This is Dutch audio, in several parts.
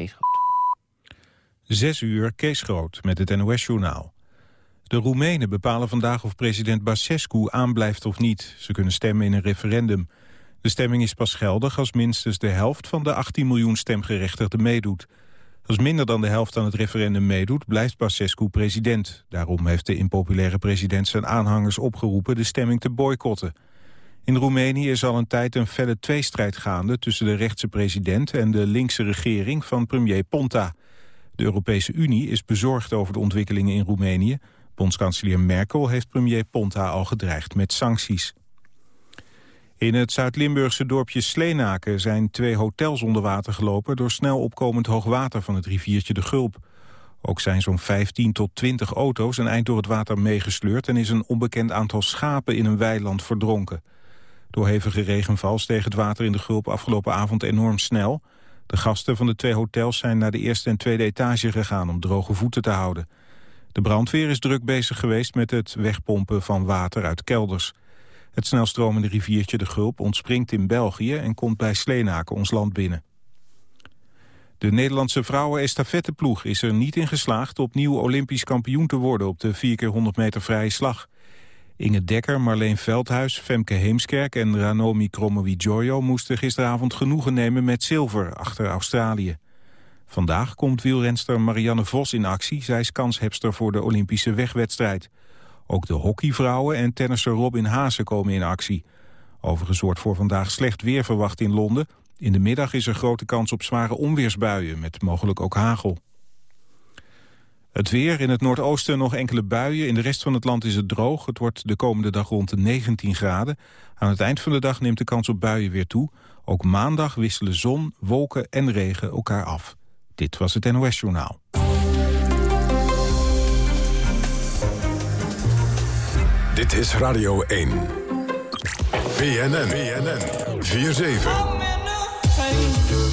Kees. Zes uur, Kees Groot, met het NOS-journaal. De Roemenen bepalen vandaag of president Basescu aanblijft of niet. Ze kunnen stemmen in een referendum. De stemming is pas geldig als minstens de helft van de 18 miljoen stemgerechtigden meedoet. Als minder dan de helft aan het referendum meedoet, blijft Basescu president. Daarom heeft de impopulaire president zijn aanhangers opgeroepen de stemming te boycotten. In Roemenië is al een tijd een felle tweestrijd gaande tussen de rechtse president en de linkse regering van premier Ponta. De Europese Unie is bezorgd over de ontwikkelingen in Roemenië. Bondskanselier Merkel heeft premier Ponta al gedreigd met sancties. In het Zuid-Limburgse dorpje Sleenaken zijn twee hotels onder water gelopen... door snel opkomend hoogwater van het riviertje de Gulp. Ook zijn zo'n 15 tot 20 auto's een eind door het water meegesleurd... en is een onbekend aantal schapen in een weiland verdronken. Door hevige regenval steeg het water in de Gulp afgelopen avond enorm snel. De gasten van de twee hotels zijn naar de eerste en tweede etage gegaan... om droge voeten te houden. De brandweer is druk bezig geweest met het wegpompen van water uit kelders. Het snelstromende riviertje de Gulp ontspringt in België... en komt bij Sleenaken ons land binnen. De Nederlandse vrouwen-estafetteploeg is er niet in geslaagd... opnieuw olympisch kampioen te worden op de 4 keer 100 meter vrije slag. Inge Dekker, Marleen Veldhuis, Femke Heemskerk en Ranomi Kromowidjojo... moesten gisteravond genoegen nemen met zilver achter Australië. Vandaag komt wielrenster Marianne Vos in actie. Zij is kanshebster voor de Olympische wegwedstrijd. Ook de hockeyvrouwen en tennisser Robin Haase komen in actie. Overigens wordt voor vandaag slecht weer verwacht in Londen. In de middag is er grote kans op zware onweersbuien... met mogelijk ook hagel. Het weer, in het noordoosten nog enkele buien. In de rest van het land is het droog. Het wordt de komende dag rond de 19 graden. Aan het eind van de dag neemt de kans op buien weer toe. Ook maandag wisselen zon, wolken en regen elkaar af. Dit was het NOS Journaal. Dit is Radio 1. BNN, BNN, 4-7.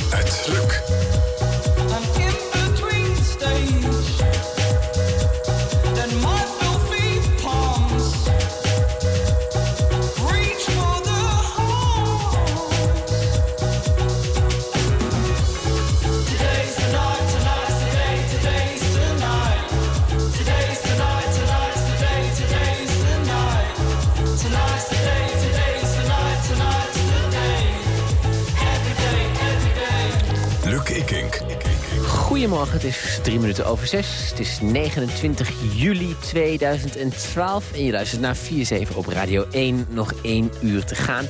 Het lukt. Het is drie minuten over zes. Het is 29 juli 2012 en je luistert naar 4-7 op Radio 1. Nog één uur te gaan.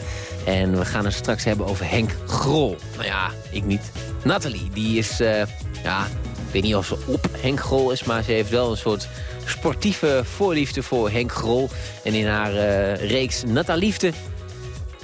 En we gaan het straks hebben over Henk Grol. Nou ja, ik niet. Nathalie, die is, uh, ja, ik weet niet of ze op Henk Grol is... maar ze heeft wel een soort sportieve voorliefde voor Henk Grol. En in haar uh, reeks Nataliefde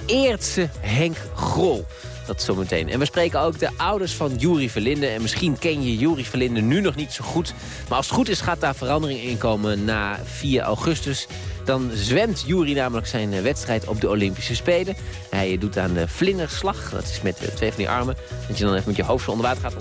eert ze Henk Grol. Dat zometeen. En we spreken ook de ouders van Juri Verlinde. En misschien ken je Juri Verlinde nu nog niet zo goed. Maar als het goed is gaat daar verandering in komen na 4 augustus. Dan zwemt Juri namelijk zijn eh, wedstrijd op de Olympische Spelen. Hij doet aan de vlinderslag. Dat is met eh, twee van die armen. Dat je dan even met je hoofd onder water gaat.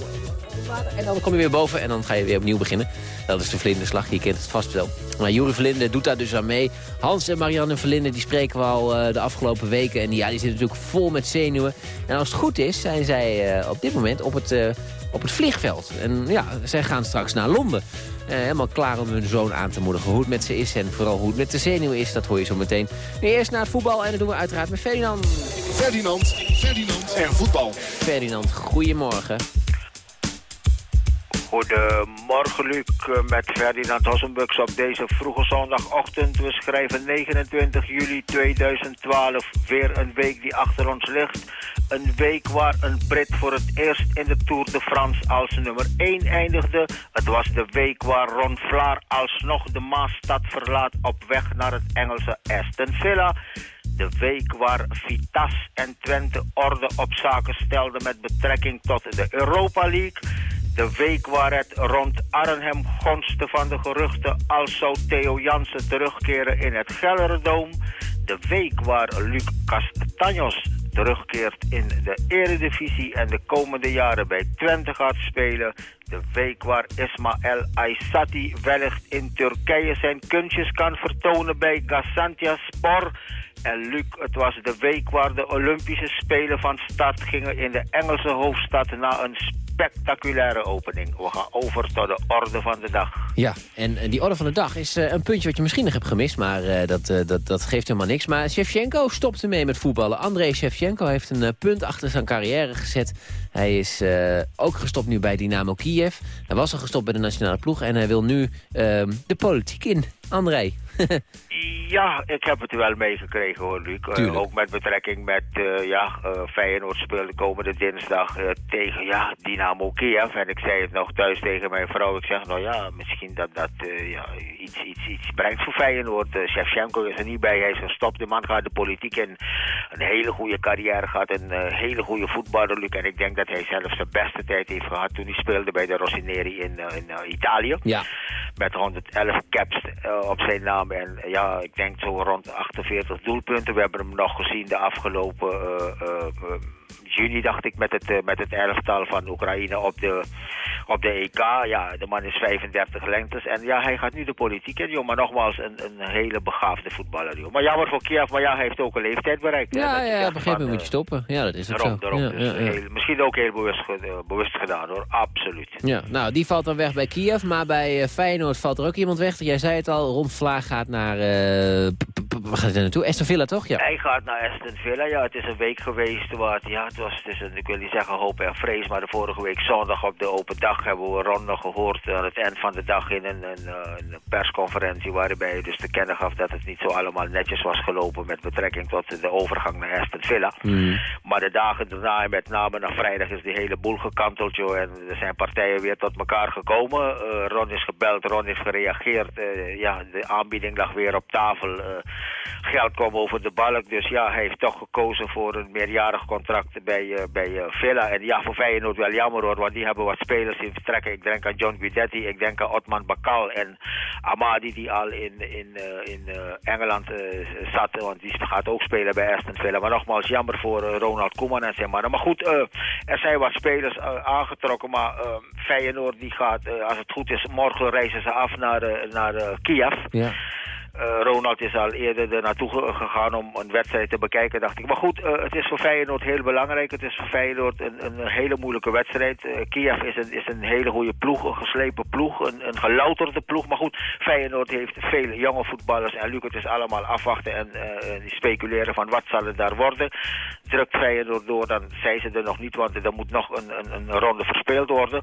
En dan kom je weer boven en dan ga je weer opnieuw beginnen. Dat is de vlinderslag, je kent het vast wel. Maar Juri Verlinde doet daar dus aan mee. Hans en Marianne Verlinde die spreken we al uh, de afgelopen weken. En die, ja, die zitten natuurlijk vol met zenuwen. En als het goed is, zijn zij uh, op dit moment op het, uh, op het vliegveld. En ja, zij gaan straks naar Londen. helemaal klaar om hun zoon aan te moedigen. Hoe het met ze is en vooral hoe het met de zenuwen is, dat hoor je zo meteen. Nu eerst naar het voetbal en dat doen we uiteraard met Ferdinand. Ferdinand, Ferdinand en voetbal. Ferdinand, goedemorgen. Goedemorgen Luc, met Ferdinand Hossenbux op deze vroege zondagochtend. We schrijven 29 juli 2012, weer een week die achter ons ligt. Een week waar een Brit voor het eerst in de Tour de France als nummer 1 eindigde. Het was de week waar Ron Vlaar alsnog de Maasstad verlaat op weg naar het Engelse Aston Villa. De week waar Vitas en Twente orde op zaken stelden met betrekking tot de Europa League. De week waar het rond Arnhem gonste van de geruchten... als zou Theo Jansen terugkeren in het Gelderdoom. De week waar Luc Castaños terugkeert in de eredivisie... en de komende jaren bij Twente gaat spelen. De week waar Ismaël Aysati wellicht in Turkije zijn kunstjes kan vertonen bij Gasantia Spor... En Luc, het was de week waar de Olympische Spelen van start gingen in de Engelse hoofdstad na een spectaculaire opening. We gaan over tot de orde van de dag. Ja, en eh, die orde van de dag is eh, een puntje wat je misschien nog hebt gemist... maar eh, dat, dat, dat geeft helemaal niks. Maar Shevchenko stopt ermee met voetballen. André Shevchenko heeft een punt achter zijn carrière gezet. Hij is ook gestopt nu bij Dynamo Kiev. Hij was al gestopt bij de nationale ploeg... en hij wil nu ehm, de politiek in. André. Ja, ik heb het wel meegekregen hoor, Luc. Eh, ook met betrekking met, eh, ja, eh, Feyenoord speelde komende dinsdag tegen, ja, Dynamo Kiev. En ik zei het nog thuis tegen mijn vrouw. Ik zeg, nou ja, misschien dat dat ja, iets, iets, iets brengt voor Feyenoord. Uh, Shevchenko is er niet bij, hij is gestopt. De man gaat de politiek in. Een hele goede carrière gehad, een hele goede voetballer, Luc. En ik denk dat hij zelfs zijn beste tijd heeft gehad toen hij speelde bij de Rossinieri in, in Italië Ja. Met 111 caps eh, op zijn naam. En eh, ja, ik denk zo rond 48 doelpunten. We hebben hem nog gezien de afgelopen eh, juni, dacht ik, met het, eh, met het elftal van Oekraïne op de, op de EK. Ja, de man is 35 lengtes. En ja, hij gaat nu de politiek in, joh. Maar nogmaals, een, een hele begaafde voetballer, joh. Maar jammer voor Kiev, maar ja, hij heeft ook een leeftijd bereikt. hè. Ja, ja, op een gegeven moment moet je stoppen. Ja, dat is ook Daarom, zo. daarom. Ja, Dus, ja, ja. heel- misschien ook heel bewust, eh, bewust gedaan, hoor. Absoluut. Ja, nou, die valt dan weg bij Kiev. Maar bij eh, Feyenoord valt er ook iemand weg. Jij zei het al, Ron Vlaag gaat naar... waar gaat hij naartoe? Aston Villa, toch? Ja. Hij gaat naar Aston Villa. Ja, het is een week geweest. Waar het, ja, het was een, ik wil niet zeggen hoop en vrees, maar de vorige week zondag op de open dag hebben we Ron nog gehoord aan het eind van de dag in een, een, eh, een persconferentie waarbij hij dus te kennen gaf dat het niet zo allemaal netjes was gelopen met betrekking tot de overgang naar Aston Villa. Mm. Maar de dagen daarna, en met name na vrijdag, is die hele boel gekanteld, joh. En er zijn partijen weer tot elkaar gekomen. Eh, Ron is gebeld, Ron is gereageerd. Eh, ja, de aanbieding lag weer op tafel. Geld kwam over de balk. Dus ja, hij heeft toch gekozen voor een meerjarig contract bij, eh, bij eh, Villa. En ja, voor Feyenoord wel jammer hoor, want die hebben wat spelers in vertrekken. Ik denk aan John Guidetti, ik denk aan Otman Bakal en Amadi die al in, in, eh, in Engeland zat. Want die gaat ook spelen bij Aston Villa. Maar nogmaals, jammer voor Ronald Koeman en zijn mannen. Maar goed, er zijn wat spelers aangetrokken. Maar Feyenoord die gaat, als het goed is, morgen reizen ze af naar, naar Kiev. Ja. Eh, Ronald is al eerder er naartoe ge- gegaan om een wedstrijd te bekijken, dacht ik. Maar goed, eh, het is voor Feyenoord heel belangrijk. Het is voor Feyenoord een, een hele moeilijke wedstrijd. Eh, Kiev is een, is een hele goede ploeg, een geslepen ploeg, een, een gelouterde ploeg. Maar goed, Feyenoord heeft vele jonge voetballers. En Luc, het is allemaal afwachten en speculeren van wat zal het daar worden. Drukt Feyenoord door, dan zijn ze er nog niet, want er moet nog een, een, een ronde verspeeld worden.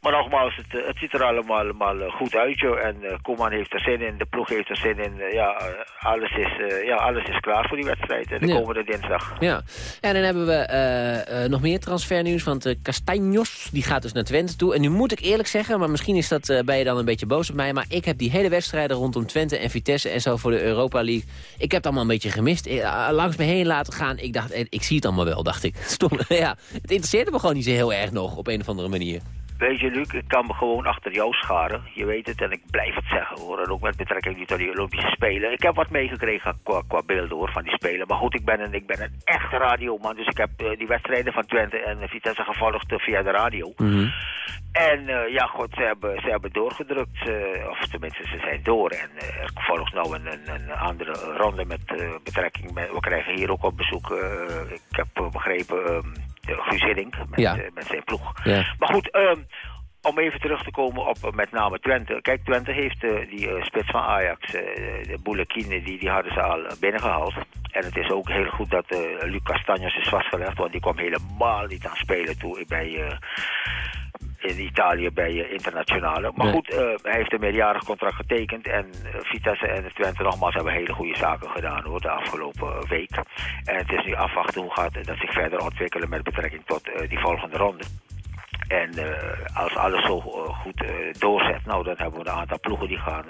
Maar nogmaals, het, eh, het ziet er allemaal, allemaal eh, goed uit, joh. En eh Koeman heeft er zin in, de ploeg heeft er zin in. Ja, alles is, ja, alles is klaar voor die wedstrijd, eh, de Ja. komende dinsdag. Ja, en dan hebben we nog meer transfernieuws. Want uh, Castanjos, die gaat dus naar Twente toe. En nu moet ik eerlijk zeggen, maar misschien is dat, ben je dan een beetje boos op mij... maar ik heb die hele wedstrijden rondom Twente en Vitesse en zo voor de Europa League... ik heb het allemaal een beetje gemist. Langs me heen laten gaan. Ik dacht, ik zie het allemaal wel, dacht ik. Stom, ja, het interesseerde me gewoon niet zo heel erg nog, op een of andere manier. Weet je, Luc, ik kan me gewoon achter jou scharen. Je weet het en ik blijf het zeggen hoor. En ook met betrekking nu tot die Olympische Spelen. Ik heb wat meegekregen qua, qua beelden hoor van die Spelen. Maar goed, ik ben een, ik ben een echte radioman. Dus ik heb eh, die wedstrijden van Twente en Vitesse gevolgd eh, via de radio. En eh, ja, goed, ze hebben, ze hebben doorgedrukt. of tenminste, ze zijn door. En er volgt nou een, een, een andere ronde met betrekking. Met, we krijgen hier ook op bezoek, ik heb begrepen, ehm, Guus Hiddink met, Ja. eh, met zijn ploeg. Ja. Maar goed, ehm, om even terug te komen op eh, met name Twente. Kijk, Twente heeft eh, die eh, spits van Ajax, eh, de Boulekine, die, die hadden ze al eh, binnengehaald. En het is ook heel goed dat eh Luc Castanjos is vastgelegd, want die kwam helemaal niet aan spelen toe bij... in Italië bij eh, internationale. Maar Nee. goed, eh, hij heeft een meerjarig contract getekend. En eh, Vitesse en Twente nogmaals hebben hele goede zaken gedaan hoor, de afgelopen week. En het is nu afwachten hoe gaat dat zich verder ontwikkelen met betrekking tot die volgende ronde. En eh, als alles zo eh, goed eh, doorzet, nou, dan hebben we een aantal ploegen die gaan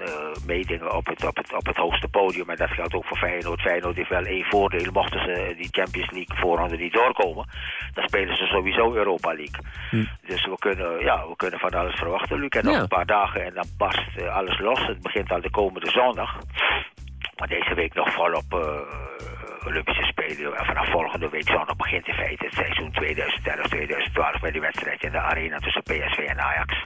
meedingen op het, op, het, op het hoogste podium. En dat geldt ook voor Feyenoord. Feyenoord heeft wel één voordeel. Mochten ze die Champions League voorronde niet doorkomen, dan spelen ze sowieso Europa League. Dus we kunnen, ja, we kunnen van alles verwachten, Luc. En nog Ja. een paar dagen en dan barst eh, alles los. Het begint al de komende zondag. Maar deze week nog volop Olympische Spelen. En vanaf volgende week zondag begint in feite het seizoen 2011-2012 bij die wedstrijd in de arena tussen PSV en Ajax.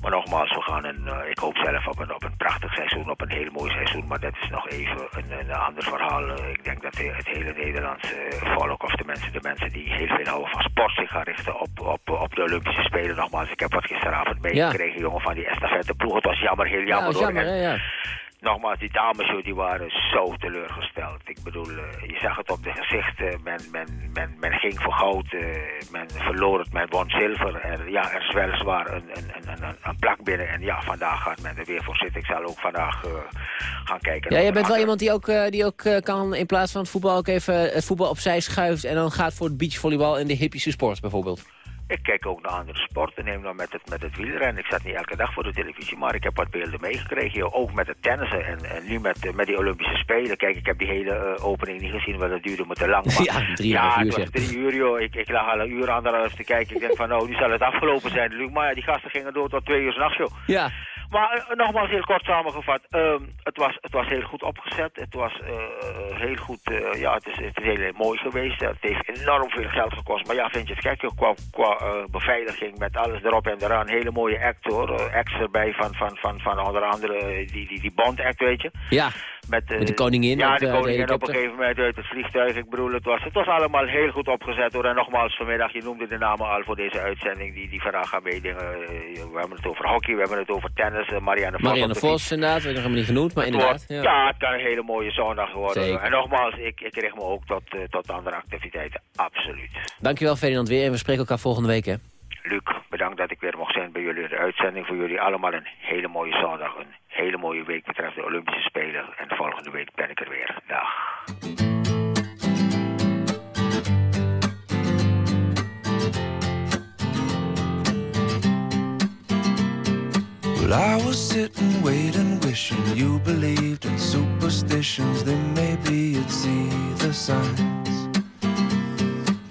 Maar nogmaals, we gaan een, uh, ik hoop zelf op een, op een prachtig seizoen, op een heel mooi seizoen. Maar dat is nog even een, een ander verhaal. Uh, ik denk dat het hele Nederlandse volk of de mensen, de mensen die heel veel houden van sport zich gaan richten op, op, op de Olympische Spelen. Nogmaals, ik heb wat gisteravond meegekregen, ja. jongen, van die estafette ploeg. Het was jammer, heel jammer. Ja, jammer, hè, ja nogmaals, die dames die waren zo teleurgesteld. Ik bedoel, uh, je zag het op de gezichten. Men, men, men, men ging voor goud, men verloor het, men won zilver. En ja, er is weliswaar een, een, een, een, een plak binnen. En ja, vandaag gaat men er weer voor zitten. Ik zal ook vandaag uh, gaan kijken. Ja, je bent wel iemand die ook, die ook kan in plaats van het voetbal ook even het voetbal opzij schuift... en dan gaat voor het beachvolleybal en de hippische sport bijvoorbeeld. Ik kijk ook naar andere sporten. Neem nou met het, met het wielrennen. Ik zat niet elke dag voor de televisie, maar ik heb wat beelden meegekregen. Ook met het tennissen en, en nu met, met die Olympische Spelen. Kijk, ik heb die hele uh, opening niet gezien, want dat duurde me te lang. Maar, ja, drie ja, uur. was drie uur, joh. Ik, ik lag al een uur, anderhalf te kijken. Ik denk van, nou, nu zal het afgelopen zijn. Maar ja, die gasten gingen door tot twee uur s'nachts, joh. Ja. Maar uh, nogmaals heel kort samengevat. Uh, het, was, het was heel goed opgezet. Het was uh, heel goed. ja, het is, het is heel mooi geweest. Het heeft enorm veel geld gekost. Maar ja, vind je het gek? Qua, qua beveiliging met alles erop en eraan. Hele mooie act hoor. acts erbij van, van, van, van onder andere die, die, die Bond act, weet je. Ja. Met, met de koningin. Ja, de koningin op een gegeven moment uit het vliegtuig. Ik bedoel, het was, het was allemaal heel goed opgezet hoor. En nogmaals, vanmiddag, je noemde de namen al voor deze uitzending. Die, die vandaag gaan meedingen. we hebben het over hockey, we hebben het over tennis. Marianne Vos. Marianne Vos, inderdaad. We hebben hem niet genoemd, maar het inderdaad. Wordt, ja. ja. het kan een hele mooie zondag worden. Zeker. En nogmaals, ik, ik richt me ook tot, uh, tot andere activiteiten. Absoluut. Dankjewel Ferdinand weer en we spreken elkaar volgende week hè. Luc, bedankt dat ik weer mocht zijn bij jullie in de uitzending. Voor jullie allemaal een hele mooie zondag. Een hele mooie week betreft de Olympische Spelen. En volgende week ben ik er weer. Dag.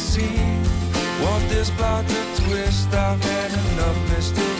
scene. Want this plot to twist? I've had enough mystery.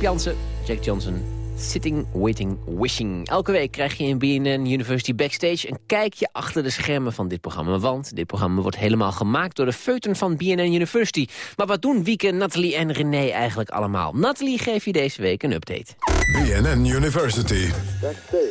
Jaap Jansen, Jack Johnson, Sitting, Waiting, Wishing. Elke week krijg je in BNN University Backstage een kijkje achter de schermen van dit programma. Want dit programma wordt helemaal gemaakt door de feuten van BNN University. Maar wat doen Wieke, Nathalie en René eigenlijk allemaal? Nathalie geeft je deze week een update. BNN University.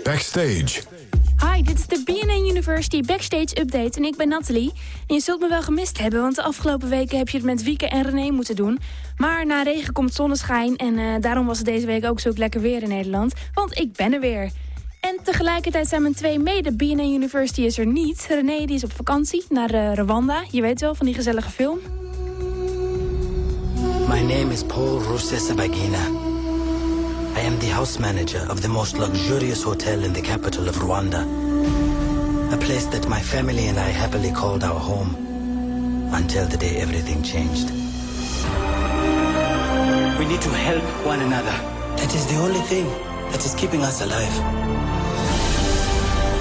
Backstage. Hi, dit is de BNN University Backstage Update en ik ben Nathalie. En je zult me wel gemist hebben, want de afgelopen weken heb je het met Wieke en René moeten doen. Maar na regen komt zonneschijn en eh, daarom was het deze week ook zo lekker weer in Nederland. Want ik ben er weer. En tegelijkertijd zijn mijn twee mede BNN University is er niet. René die is op vakantie naar eh, Rwanda, je weet wel, van die gezellige film. My name is Paul Rusesabagina. I am the house manager of the most luxurious hotel in the capital of Rwanda. A place that my family and I happily called our home until the day everything changed. We need to help one another. That is the only thing that is keeping us alive.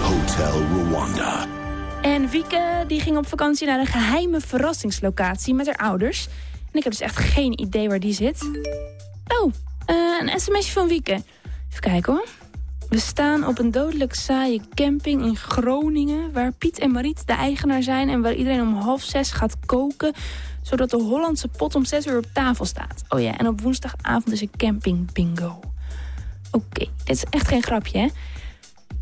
Hotel Rwanda. En Wieke die ging op vakantie naar een geheime verrassingslocatie met haar ouders. En ik heb dus echt geen idee waar die zit. Oh, eh, een sms'je van Wieke. Even kijken hoor. We staan op een dodelijk saaie camping in Groningen... waar Piet en Mariet de eigenaar zijn... en waar iedereen om half zes gaat koken... zodat de Hollandse pot om zes uur op tafel staat. Oh ja, en op woensdagavond is een camping bingo. Oké, dit is echt geen grapje, hè?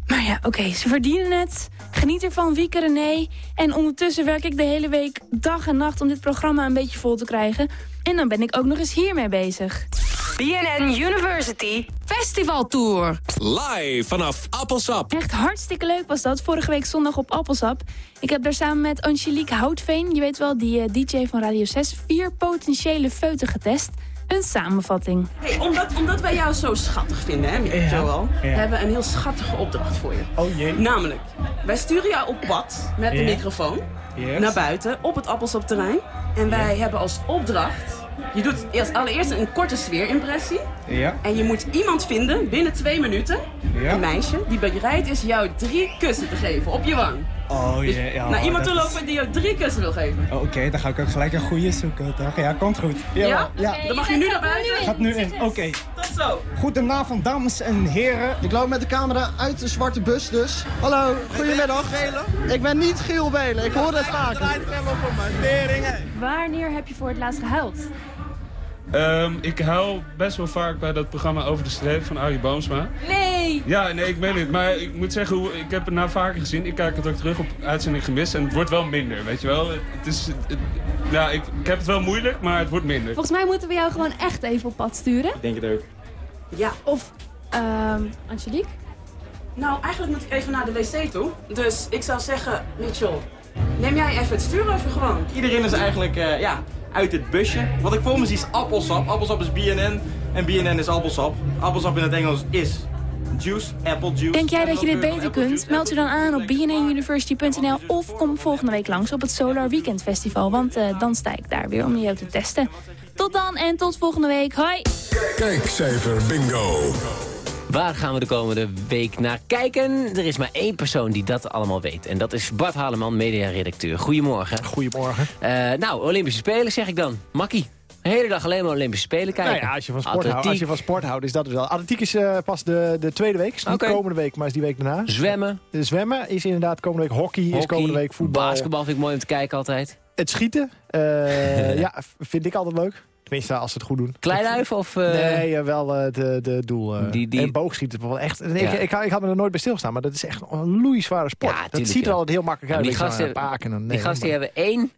Maar ja, oké, ze verdienen het. Geniet ervan, Wieke René. En ondertussen werk ik de hele week dag en nacht om dit programma een beetje vol te krijgen. En dan ben ik ook nog eens hiermee bezig. BNN University Festival Tour. Live vanaf Appelsap. Echt hartstikke leuk was dat. Vorige week zondag op Appelsap. Ik heb daar samen met Angelique Houtveen, je weet wel, die eh, DJ van Radio 6, vier potentiële feuten getest. Een samenvatting. Hey, omdat, omdat wij jou zo schattig vinden, hè, Ja, Joel, ja. hebben we een heel schattige opdracht voor je. Oh jee. Namelijk, wij sturen jou op pad met de microfoon Yes. naar buiten op het Appelsapterrein. En wij hebben als opdracht, je doet eerst allereerst een korte sfeerimpressie. Ja. En je moet iemand vinden binnen twee minuten, Ja. een meisje, die bereid is jou drie kussen te geven op je wang. Oh Dus jee. Ja, naar iemand toe is- lopen die jou drie kussen wil geven. Oh, Oké, dan ga ik ook gelijk een goede zoeken, toch? Ja, komt goed. Ja? ja. Dan mag je nu naar buiten. Gaat nu in. Oké. Tot zo. Goedenavond, dames en heren. Ik loop met de camera uit de zwarte bus dus. Hallo, goedemiddag. Ik ben niet Giel Belen, ik hoor het vaak. Wanneer heb je voor het laatst gehuild? Ehm, ik huil best wel vaak bij dat programma Over de Streep van Arie Boomsma. Nee! Ja, nee, ik weet het. Maar ik moet zeggen, hoe- ik heb het nou vaker gezien. Ik kijk het ook terug op uitzending gemist. En het wordt wel minder, weet je wel. Het is, het- ja, ik, ik heb het wel moeilijk, maar het wordt minder. Volgens mij moeten we jou gewoon echt even op pad sturen. Ik denk het ook. Ja, Of, ehm Angelique? Nou, eigenlijk moet ik even naar de wc toe. Dus ik zou zeggen, Mitchell, neem jij even het stuur over gewoon. Iedereen is eigenlijk eh, ja, uit het busje. Wat ik voor me zie is appelsap. Appelsap is BNN en BNN is appelsap. Appelsap in het Engels is juice, apple juice. Denk jij dat je dit beter kunt? juice, Meld je dan aan op bnnuniversity.nl of kom volgende week langs op het Solar Weekend Festival. Want eh, dan sta ik daar weer om je te testen. Tot dan en tot volgende week. Hoi! Kijkcijfer bingo. Waar gaan we de komende week naar kijken? Er is maar één persoon die dat allemaal weet. En dat is Bart Haleman, mediaredacteur. Goedemorgen. Goedemorgen. Eh, nou, Olympische Spelen zeg ik dan. Makkie. De hele dag alleen maar Olympische Spelen kijken. Nou ja, als je van sport, houdt, als je van sport houdt, is dat het wel. Atletiek is eh, pas de, de tweede week. Is niet komende week, maar is die week daarna. Zwemmen. De zwemmen is inderdaad komende week. Hockey, is komende week. Voetbal. basketbal vind ik mooi om te kijken altijd. Het schieten. eh, ja, vind ik altijd leuk. Tenminste, als ze het goed doen. Kleiduif of... eh, Nee, wel eh, de, de doel. eh, Die- die- En boogschieten. echt, ik, Ja. ik, ik, had me er nooit bij stilgestaan, maar dat is echt een loeizware sport. Ja, dat ziet er ja. altijd heel makkelijk uit. die gasten- een paak en een- die nee, gasten die hebben één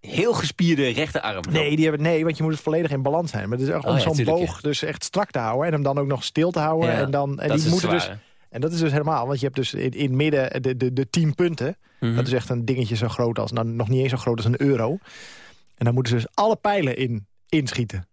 heel gespierde rechterarm. Nee, die hebben, nee, want je moet het volledig in balans zijn. Maar het is echt Oh om zo'n boog dus echt strak te houden. En hem dan ook nog stil te houden. En dan, en dat is die het moeten dus, en dat is dus helemaal. Want je hebt dus in, in het midden de, de, de tien punten. Mhm. Dat is echt een dingetje zo groot als, nou, nog niet eens zo groot als een euro. En dan moeten ze dus alle pijlen in, inschieten.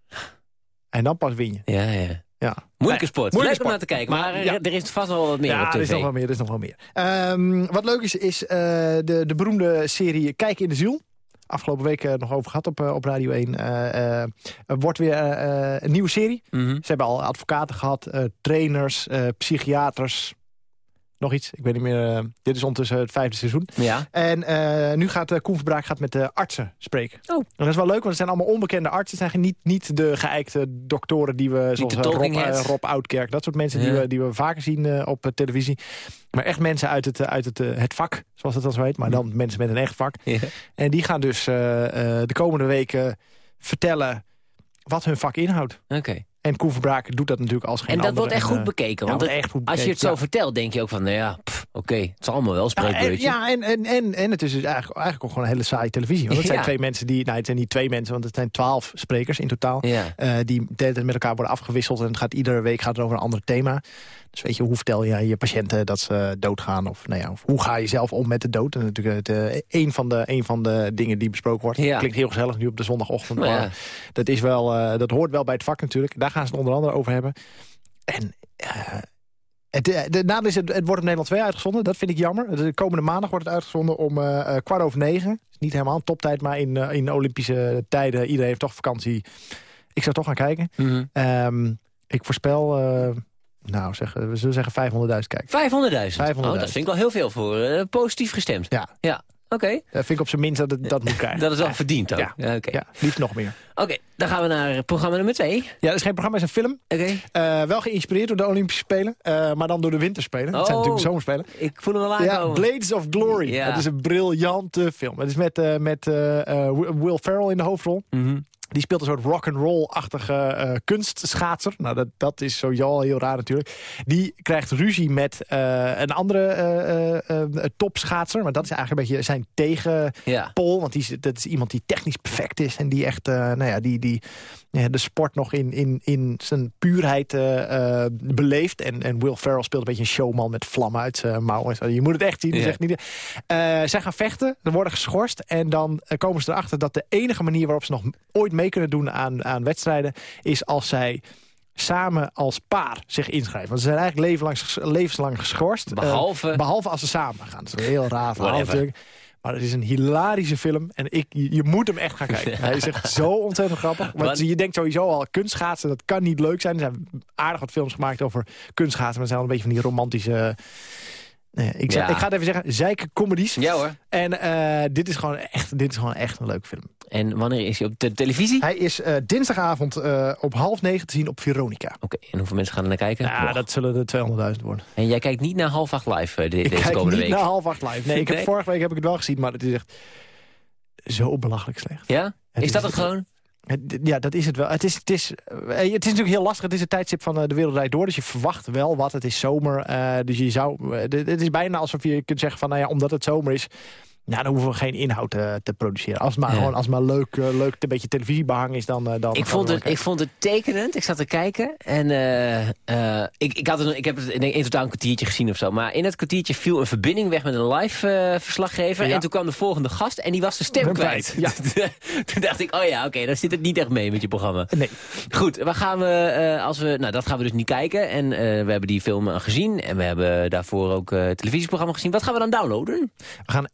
En dan pas win je. Ja, ja. Ja. Moeilijke sport. moeilijke Leuk om naar te kijken. Maar, er- ja. er is vast wel wat meer ja, op tv. er is nog wel meer. Er is nog wel meer. Ehm, wat leuk is, is eh, de, de beroemde serie Kijk in de Ziel. Afgelopen week eh, nog over gehad op, eh, op Radio 1. eh, eh, er wordt weer eh, eh, een nieuwe serie. Mhm. Ze hebben al advocaten gehad, eh, trainers, eh, psychiaters. Nog iets. Ik weet niet meer. eh, dit is ondertussen het vijfde seizoen. Ja. En eh, nu gaat uh, Koen Verbraak gaat met de artsen spreken. Oh. En dat is wel leuk, want het zijn allemaal onbekende artsen. Het zijn niet, niet de geëikte doktoren die we... Zoals de eh, Rob, eh. Rob Oudkerk. Dat soort mensen die, we, die we vaker zien eh, op eh, televisie. Maar echt mensen uit het, eh, uit het, eh, het vak, zoals het dan zo heet. Maar dan mensen met een echt vak. Ja. En die gaan dus eh, eh, de komende weken vertellen wat hun vak inhoudt. Oké. En Koen Verbraak doet dat natuurlijk als geen En dat wordt echt En, goed eh, bekeken. Want het- echt goed als je het bekeken, zo ja. vertelt, denk je ook van... Nou ja, pff, oké, het is allemaal wel een Ja, en, spreekbeurtje. ja, en, en, en, en het is dus eigenlijk, eigenlijk ook gewoon een hele saaie televisie. Want het zijn twee mensen die... Nou, het zijn niet twee mensen, want het zijn twaalf sprekers in totaal. Eh, die de met elkaar worden afgewisseld. En het gaat iedere week gaat het over een ander thema. Dus weet je, hoe vertel je je patiënten dat ze doodgaan? Of, nou ja, of hoe ga je zelf om met de dood? En natuurlijk het, eh, een, van de, een van de dingen die besproken wordt. Ja. Klinkt heel gezellig nu op de zondagochtend. Ja. Maar dat, is wel, eh, dat hoort wel bij het vak natuurlijk. Daar gaan ze het onder andere over hebben. En... eh, het, de nadeel is, het, het wordt op Nederland 2 uitgezonden. Dat vind ik jammer. De komende maandag wordt het uitgezonden om kwart over negen. Is niet helemaal een toptijd, maar in, in Olympische tijden... iedereen heeft toch vakantie. Ik zou toch gaan kijken. Mhm. Ehm, ik voorspel... nou, zeg, we zullen zeggen 500.000 kijkers. 500.000. 500.000. Oh, dat vind ik wel heel veel voor. eh, positief gestemd. Ja. Ja, oké. Dat vind ik op zijn minst dat het dat moet krijgen. Dat is wel verdiend ook. Ja. Ja, oké. Ja, liefst nog meer. Oké, dan gaan we naar programma nummer 2. Ja, het is geen programma, het is een film. Oké. Eh, wel geïnspireerd door de Olympische Spelen, eh, maar dan door de Winterspelen. Het zijn Oh. natuurlijk de zomerspelen. Ik voel hem al Ja, aankomen. Blades of Glory. Ja. Het is een briljante film. Het is met, eh, met eh, eh, Will Ferrell in de hoofdrol. Mhm. Die speelt een soort rock'n'roll-achtige eh, kunstschaatser. Nou, dat, dat is sowieso al heel raar natuurlijk. Die krijgt ruzie met eh, een andere eh, topschaatser. Maar dat is eigenlijk een beetje zijn tegenpol. Ja. Want die, is- dat is iemand die technisch perfect is. En die echt nou ja, die, die, de sport nog in, in, in zijn puurheid eh, beleeft. En, en Will Ferrell speelt een beetje een showman met vlammen uit zijn mouwen. Je moet het echt zien. Ja. echt niet, eh, zij gaan vechten, er worden geschorst. En dan komen ze erachter dat de enige manier waarop ze nog ooit mee kunnen doen aan, aan wedstrijden... is als zij samen als paar zich inschrijven. Want ze zijn eigenlijk levenlang, levenslang geschorst. eh, Behalve- behalve als ze samen gaan. Dat is een heel raar verhaal natuurlijk. Maar het is een hilarische film. En ik, je, je moet hem echt gaan kijken. Hij is echt zo ontzettend grappig. Want je denkt sowieso al, kunstschaatsen, dat kan niet leuk zijn. Er zijn aardig wat films gemaakt over kunstschaatsen. Maar het zijn al een beetje van die romantische... Nee, ik, Ja. ik ga het even zeggen, zeiken comedies. Ja hoor. En eh, dit, is gewoon echt, dit is gewoon echt een leuke film. En wanneer is hij op de televisie? Hij is eh, dinsdagavond eh, op half negen te zien op Veronica. Oké, en hoeveel mensen gaan er naar kijken? Ja, Nog. dat zullen er 200.000 worden. En jij kijkt niet naar half acht live de- Ik deze kijk komende niet week? naar half acht live. Nee, ik heb, vorige week heb ik het wel gezien, maar het is echt zo belachelijk slecht. Ja? Het is dat is- het gewoon? Het- Ja, dat is het wel. Het is, het, is, eh, het is natuurlijk heel lastig. Het is een tijdstip van eh, de wereld draait door. Dus je verwacht wel wat. Het is zomer. eh, dus je zou... eh, het is bijna alsof je kunt zeggen van... Nou ja, omdat het zomer is... Nou, dan hoeven we geen inhoud eh, te produceren. Als het maar Ja. gewoon als maar leuk, eh, leuk een beetje televisiebehang is, dan... eh, dan Ik vond, het, ik vond het tekenend. Ik zat te kijken. En ik, ik, had het, ik heb het in, in totaal een kwartiertje gezien of zo. Maar in het kwartiertje viel een verbinding weg met een live verslaggever. Ja. En toen kwam de volgende gast en die was de stem kwijt. kwijt, toen dacht ik, oh ja, oké, dan zit het niet echt mee met je programma. Nee. Goed, waar gaan we, als we, nou dat gaan we dus niet kijken. En we hebben die film gezien. En we hebben daarvoor ook televisieprogramma gezien. Wat gaan we dan downloaden? We gaan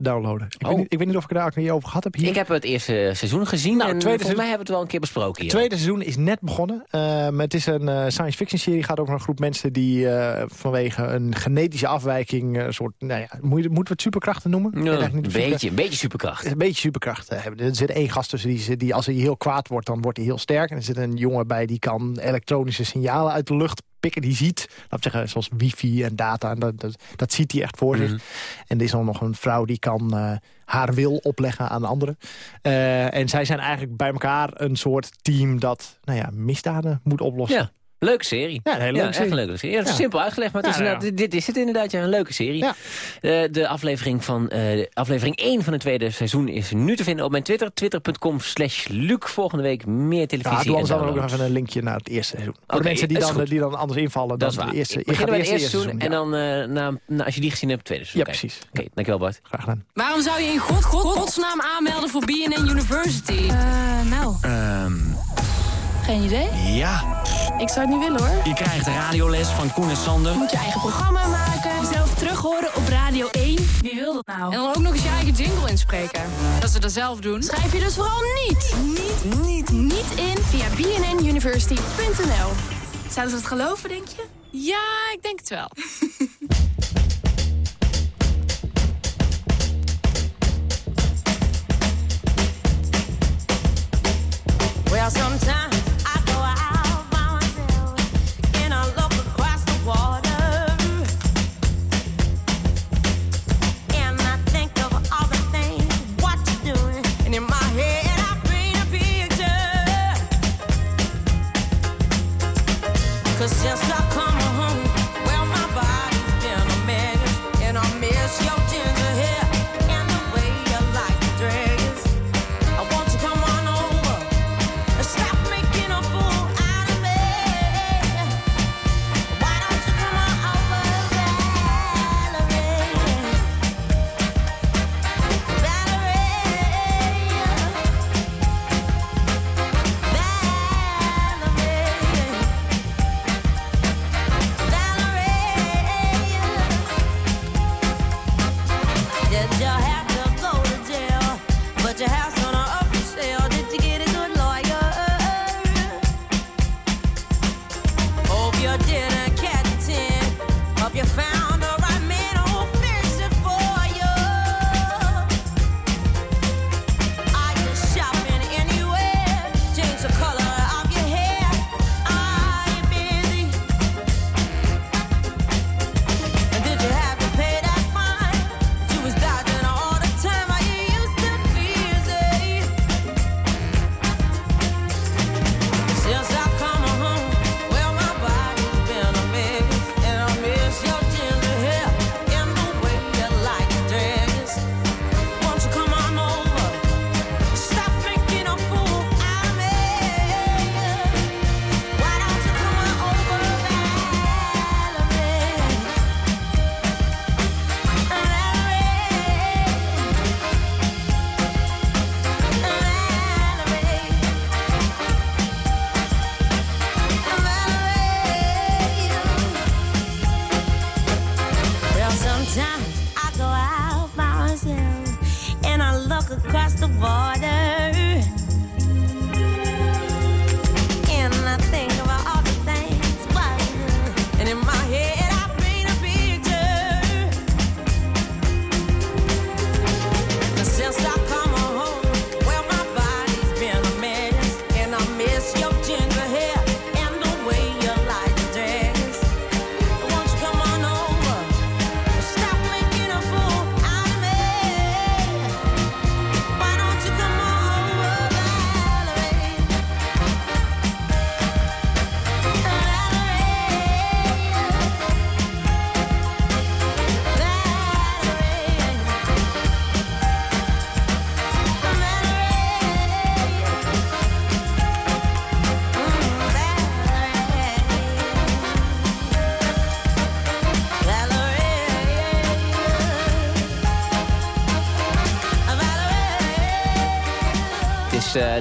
Downloaden. Ik, Oh. weet niet, ik weet niet of ik er daar ook over gehad heb hier. Ik heb het eerste seizoen gezien. Nou, en tweede volgens mij hebben we het wel een keer besproken hier. Het tweede seizoen is net begonnen. Ehm, het is een eh, science fiction serie. gaat over een groep mensen die eh, vanwege een genetische afwijking... een soort, nou ja, moet je- moeten we het superkrachten noemen? Niet beetje, een beetje superkracht. Een beetje superkrachten hebben. Er zit één gast tussen die, die als hij heel kwaad wordt, dan wordt hij heel sterk. En er zit een jongen bij die kan elektronische signalen uit de lucht pikken. Die ziet, laat ik zeggen, zoals wifi en data. En dat, dat, dat ziet hij echt voor zich. Mhm. En er is dan nog een vrouw die kan eh, haar wil opleggen aan anderen. Eh, en zij zijn eigenlijk bij elkaar een soort team dat nou ja, misdaden moet oplossen. Ja, leuke serie. Ja, een hele leuke echt serie. een leuke serie. Ja, Ja. Simpel uitgelegd, maar het is Ja, ja. inderdaad- dit, is het inderdaad, ja, een leuke serie. Ja. Eh, de, aflevering van, eh, de aflevering 1 van het tweede seizoen is nu te vinden op mijn Twitter. Twitter.com slash Luc. Volgende week meer televisie Ja, doe dan ook nog even een linkje naar het eerste seizoen. Voor Oké, de mensen die dan, goed. die dan anders invallen. Dat is dan waar. De eerste, Ik je gaat begin bij eerst het eerste de seizoen en dan, eh, na, na- als je die gezien hebt, het tweede Ja, seizoen. precies. Oké, dankjewel Bart. Graag gedaan. Waarom zou je in god, god, godsnaam aanmelden voor BNN University? Eh, nou, Ehm, geen idee. ja. Ik zou het niet willen hoor. Je krijgt radioles van Koen en Sander. Je moet je eigen programma maken. Zelf terug horen op Radio 1. Wie wil dat nou? En dan ook nog eens je eigen jingle inspreken. Dat ze dat zelf doen. Schrijf je dus vooral niet. Niet, niet, niet in via bnnuniversity.nl. Zouden ze het geloven, denk je? Ja, ik denk het wel.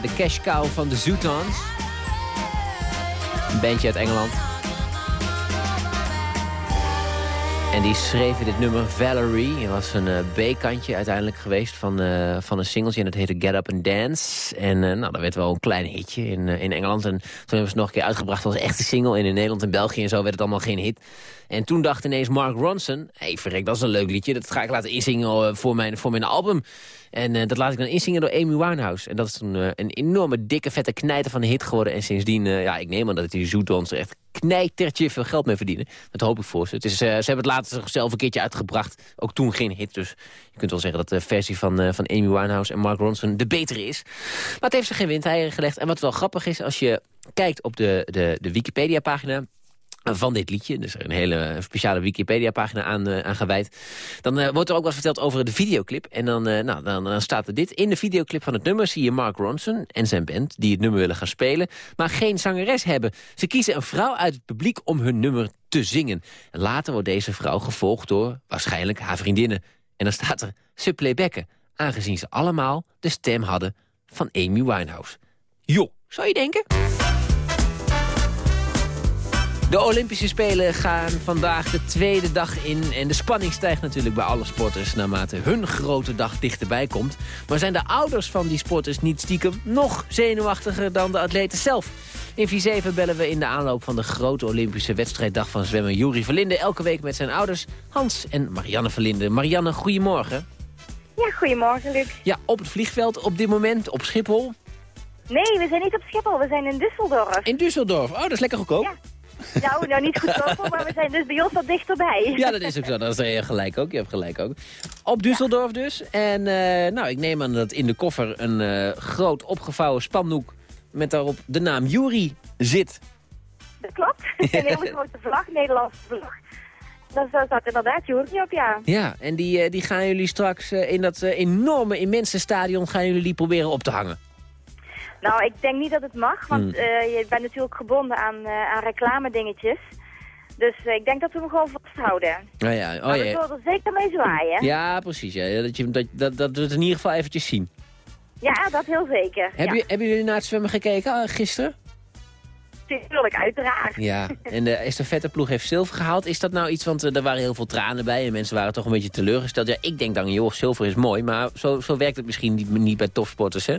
de cash cow van de Zootons. Een bandje uit Engeland. En die schreven dit nummer Valerie. Het was een eh, B-kantje uiteindelijk geweest van, eh, van een singeltje. En dat heette Get Up and Dance. En eh, nou, dat werd wel een klein hitje in, eh, in Engeland. En toen hebben ze het nog een keer uitgebracht als echte single. En in Nederland en België en zo werd het allemaal geen hit. En toen dacht ineens Mark Ronson... hé, hey, verrek, dat is een leuk liedje. Dat ga ik laten inzingen eh, voor mijn, voor mijn album. En eh, dat laat ik dan inzingen door Amy Winehouse. En dat is toen eh, een enorme, dikke, vette knijter van een hit geworden. En sindsdien, ja, ik neem aan dat die Zoetons echt knijtertje veel geld mee verdienen. Dat hoop ik voor ze. Het is, ze hebben het later zichzelf een keertje uitgebracht. Ook toen geen hit, dus je kunt wel zeggen dat de versie van, van Amy Winehouse en Mark Ronson de betere is. Maar het heeft ze geen windeieren gelegd. En wat wel grappig is, als je kijkt op de, de, de Wikipedia-pagina van dit liedje. Dus er een hele speciale Wikipedia-pagina aan, eh, aan gewijd. Dan eh, wordt er ook eens verteld over de videoclip. En dan, eh, nou, dan, dan staat er dit. In de videoclip van het nummer zie je Mark Ronson en zijn band... die het nummer willen gaan spelen, maar geen zangeres hebben. Ze kiezen een vrouw uit het publiek om hun nummer te zingen. En later wordt deze vrouw gevolgd door waarschijnlijk haar vriendinnen. En dan staat er ze playbacken. Aangezien ze allemaal de stem hadden van Amy Winehouse. Jo, zou je denken? De Olympische Spelen gaan vandaag de tweede dag in. En de spanning stijgt natuurlijk bij alle sporters naarmate hun grote dag dichterbij komt. Maar zijn de ouders van die sporters niet stiekem nog zenuwachtiger dan de atleten zelf? In 4-7 bellen we in de aanloop van de grote Olympische wedstrijddag van zwemmer Juri Verlinde. Elke week met zijn ouders Hans en Marianne Verlinde. Marianne, goedemorgen. Ja, goedemorgen Luc. Ja, op het vliegveld op dit moment, op Schiphol. Nee, we zijn niet op Schiphol, we zijn in Düsseldorf. In Düsseldorf. Oh, dat is lekker goedkoop. Nou, nou niet goedkoper, maar we zijn dus bij ons wat dichterbij. Ja, dat is ook zo. Dat is je gelijk ook. Je hebt gelijk ook. Op Düsseldorf dus. En eh, nou, ik neem aan dat in de koffer een eh, groot opgevouwen spandoek... met daarop de naam Jury zit. Dat klopt. Een hele grote vlag, Nederlandse vlag. Daar staat inderdaad Jury op, ja. Ja, en die, eh, die gaan jullie straks in dat enorme, immense stadion... gaan jullie die proberen op te hangen. Nou, ik denk niet dat het mag, want Hmm. eh, je bent natuurlijk gebonden aan, eh aan reclamedingetjes. Dus eh, ik denk dat we hem gewoon vasthouden. Oh ja, maar oh we ja. zullen er zeker mee zwaaien. Ja, precies. Ja. Dat, je, dat, dat, dat we het in ieder geval eventjes zien. Ja, dat heel zeker. Heb ja. je, hebben jullie naar het zwemmen gekeken gisteren? Tuurlijk, uiteraard. Ja, en de estafetteploeg heeft zilver gehaald. Is dat nou iets, want er waren heel veel tranen bij en mensen waren toch een beetje teleurgesteld. Ja, ik denk dan, joh, zilver is mooi, maar zo, zo werkt het misschien niet, niet bij topsporters, hè?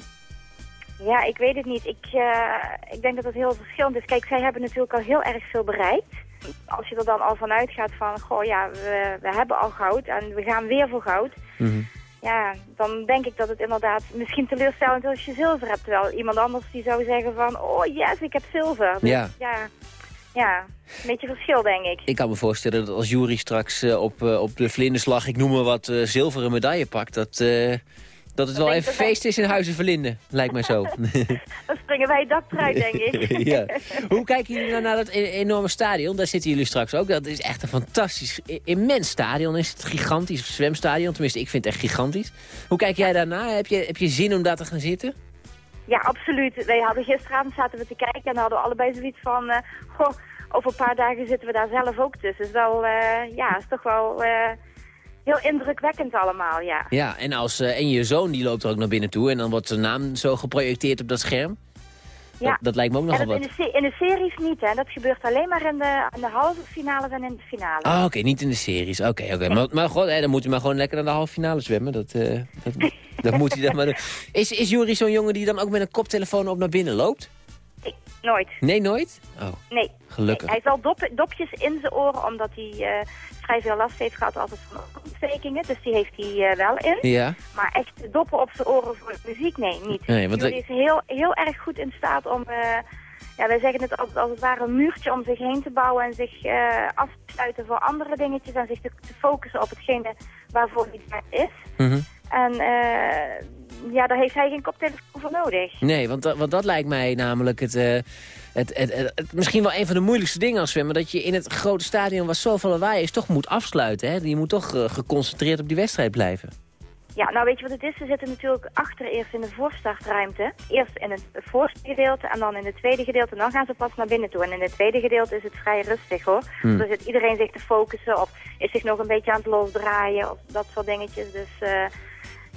Ja, ik weet het niet. Ik, eh, ik denk dat het heel verschillend is. Kijk, zij hebben natuurlijk al heel erg veel bereikt. Als je er dan al van uitgaat van, goh ja, we, we hebben al goud en we gaan weer voor goud. Ja, dan denk ik dat het inderdaad misschien teleurstellend is als je zilver hebt. Terwijl iemand anders die zou zeggen van, oh yes, ik heb zilver. Dus Ja. ja, ja, een beetje verschil denk ik. Ik kan me voorstellen dat als jury straks eh, op, eh, op de vlinderslag, ik noem maar wat, zilveren medaille pakt, dat, dat het wel even feest is in Huizen Verlinden. Lijkt mij zo. Dan springen wij het dak eruit, denk ik. ja. Hoe kijken jullie nou naar dat e- enorme stadion? Daar zitten jullie straks ook. Dat is echt een fantastisch, immens stadion. Is het gigantisch zwemstadion? Tenminste, ik vind het echt gigantisch. Hoe kijk jij daarna? Heb je, heb je zin om daar te gaan zitten? Ja, absoluut. Wij hadden gisteravond zaten we te kijken en hadden we allebei zoiets van... eh, goh, over een paar dagen zitten we daar zelf ook tussen. Dus wel, eh, ja, is toch wel eh, heel indrukwekkend allemaal, ja. Ja, en, als, eh, en je zoon die loopt er ook naar binnen toe. En dan wordt zijn naam zo geprojecteerd op dat scherm. Ja. Dat, dat lijkt me ook nogal wat. in, de in de series niet, hè. Dat gebeurt alleen maar in de, in de halve finales en in de finale. Ah, oké, niet in de series. Oké, oké. Maar, maar god, hè, dan moet hij maar gewoon lekker naar de halve finale zwemmen. Dat, eh, dat, dat moet hij dan maar doen. Is, is Jury zo'n jongen die dan ook met een koptelefoon op naar binnen loopt? Nooit. Nee, nooit? Oh, Nee. gelukkig. Nee, hij heeft wel dop, dopjes in zijn oren, omdat hij eh, vrij veel last heeft gehad altijd van ontstekingen. Dus die heeft hij eh, wel in. Ja. Maar echt doppen op zijn oren voor muziek, nee, niet. Nee, want ik- is heel, heel erg goed in staat om, eh, ja, wij zeggen het altijd als het ware een muurtje om zich heen te bouwen en zich af te sluiten voor andere dingetjes en zich te, te focussen op hetgene waarvoor hij daar is. Mhm. En eh, ja, daar heeft hij geen koptelefoon voor nodig. Nee, want, dat- want dat lijkt mij namelijk het, eh, het, het, het, het- misschien wel een van de moeilijkste dingen als zwemmen. Dat je in het grote stadion waar zoveel lawaai is toch moet afsluiten. Hè? Je moet toch eh, geconcentreerd op die wedstrijd blijven. Ja, nou weet je wat het is? Ze zitten natuurlijk achter eerst in de voorstartruimte. Eerst in het voorste gedeelte en dan in het tweede gedeelte. En dan gaan ze pas naar binnen toe. En in het tweede gedeelte is het vrij rustig hoor. Hmm. Dan zit iedereen zich te focussen of is zich nog een beetje aan het losdraaien of dat soort dingetjes. Dus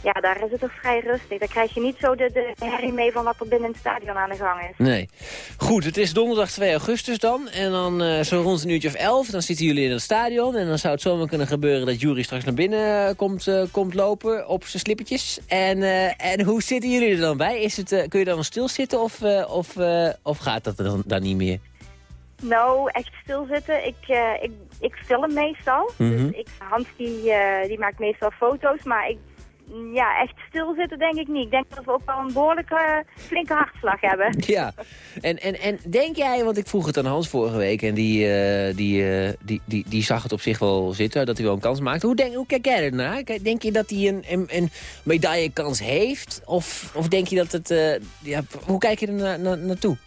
ja, daar is het toch vrij rustig. Daar krijg je niet zo de, de herrie mee van wat er binnen het stadion aan de gang is. Nee. Goed, het is donderdag 2 augustus dan. En dan eh, zo rond een uurtje of 11, dan zitten jullie in het stadion. En dan zou het zomaar kunnen gebeuren dat Jury straks naar binnen eh, komt, eh, komt lopen op zijn slippertjes. En, en hoe zitten jullie er dan bij? Is het, kun je dan stilzitten of, of, of gaat dat dan, dan niet meer? Nou, echt stilzitten. Ik, ik, ik film meestal. Mhm. Dus ik, Hans die, die maakt meestal foto's, maar ik, ja, echt stilzitten denk ik niet. Ik denk dat we ook wel een behoorlijke eh, flinke hartslag hebben. Ja, en, en, en denk jij, want ik vroeg het aan Hans vorige week... en die, eh, die, eh, die, die, die zag het op zich wel zitten, dat hij wel een kans maakte. Hoe, denk, hoe kijk jij ernaar? Denk je dat hij een, een, een medaillekans heeft? Of, of denk je dat het... eh, ja, hoe kijk je er na, na, naartoe?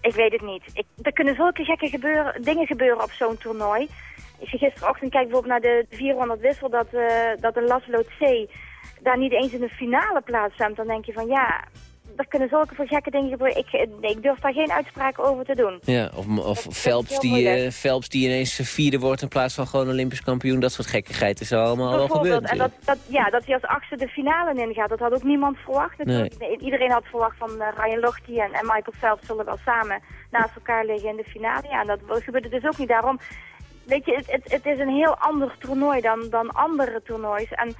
Ik weet het niet. Ik, er kunnen zulke gekke gebeuren, dingen gebeuren op zo'n toernooi. Als je gisterochtend kijkt bijvoorbeeld naar de 400 wissel... dat, dat de Laszlo C. daar niet eens in de finale plaatszwemt... dan denk je van ja, er kunnen zulke veel gekke dingen gebeuren. Ik, ik durf daar geen uitspraak over te doen. Ja, of, of Phelps, die, eh, Phelps die ineens vierde wordt in plaats van gewoon Olympisch kampioen. Dat soort gekkigheid is allemaal wel gebeurd. En dat, dat, ja, dat hij als achtste de finale ingaat, dat had ook niemand verwacht. Nee, Iedereen had verwacht van eh, Ryan Lochte en, en Michael Phelps zullen wel samen naast elkaar liggen in de finale. Ja, en dat gebeurde dus ook niet. Daarom, weet je, het, het, het is een heel ander toernooi dan, dan andere toernoois. En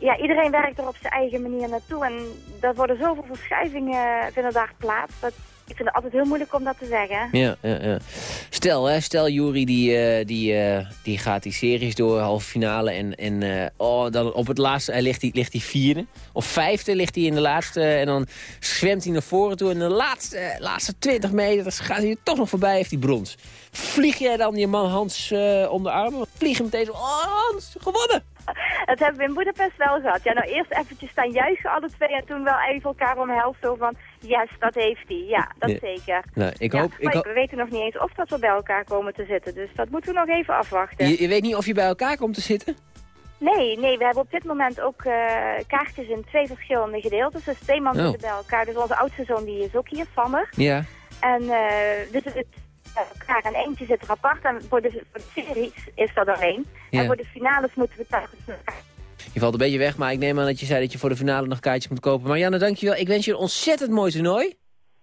ja, iedereen werkt er op zijn eigen manier naartoe. En er worden zoveel verschuivingen vinden daar plaats. Dat, ik vind het altijd heel moeilijk om dat te zeggen. Ja, ja, ja. Stel, hè, stel Jury die, eh, die, eh, die gaat die series door, halve finale. En, en eh, oh, dan op het laatste hij ligt hij ligt hij vierde. Of vijfde ligt hij in de laatste. En dan zwemt hij naar voren toe. En de laatste, laatste 20 meter gaat hij toch nog voorbij, heeft hij brons. Vlieg jij dan je man Hans eh, om de armen? Vlieg hem meteen oh Hans, gewonnen! Dat hebben we in Boedapest wel gehad. Ja, nou eerst eventjes staan juichen alle twee en toen wel even elkaar omhelzen zo van... Yes, dat heeft hij. Ja, dat Ja. zeker. Nou, ik Ja, hoop... Ik we weten nog niet eens of dat we bij elkaar komen te zitten. Dus dat moeten we nog even afwachten. je, je weet niet of je bij elkaar komt te zitten? Nee, nee, we hebben op dit moment ook eh, kaartjes in twee verschillende gedeeltes. Dus twee man Oh. zitten bij elkaar. Dus onze oudste zoon die is ook hier, Sander. Ja. En eh dus het bij elkaar en eentje zit er apart. En voor de, voor de series is dat alleen. Ja. En voor de finales moeten we telkens elkaar. Je valt een beetje weg, maar ik neem aan dat je zei dat je voor de finale nog kaartjes moet kopen. Marianne, dankjewel. Ik wens je een ontzettend mooi toernooi.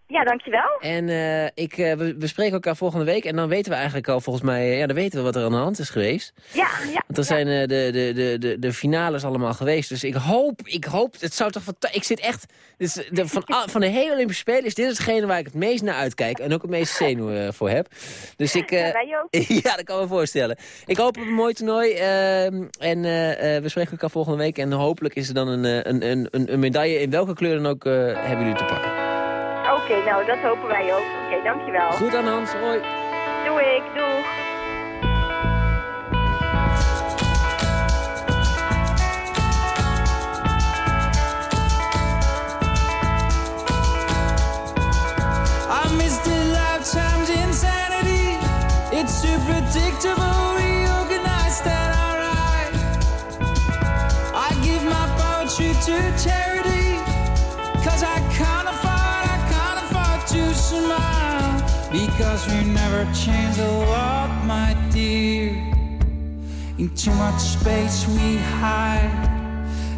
Ja, dankjewel. En eh, ik, eh, we, we spreken elkaar volgende week. En dan weten we eigenlijk al volgens mij... eh, ja, dan weten we wat er aan de hand is geweest. Ja, ja. Want er zijn de, de, de, de, de finales allemaal geweest. Dus ik hoop, ik hoop, het zou toch Ik zit echt, de, van, van de hele Olympische Spelen is dit hetgene waar ik het meest naar uitkijk. En ook het meest zenuwen voor heb. Dus ik... Ja, wij ook. ja, dat kan me voorstellen. Ik hoop op een mooi toernooi. ehm, en we spreken elkaar volgende week. En hopelijk is er dan een, een, een, een, medaille in welke kleur dan ook hebben jullie te pakken. Oké, nou, dat hopen wij ook. Oké, dankjewel. Goed aan Hans, hoi. Doe ik, doeg. I missed a lifetime's insanity. It's too predictable, Because we never change a lot, my dear. In too much space we hide.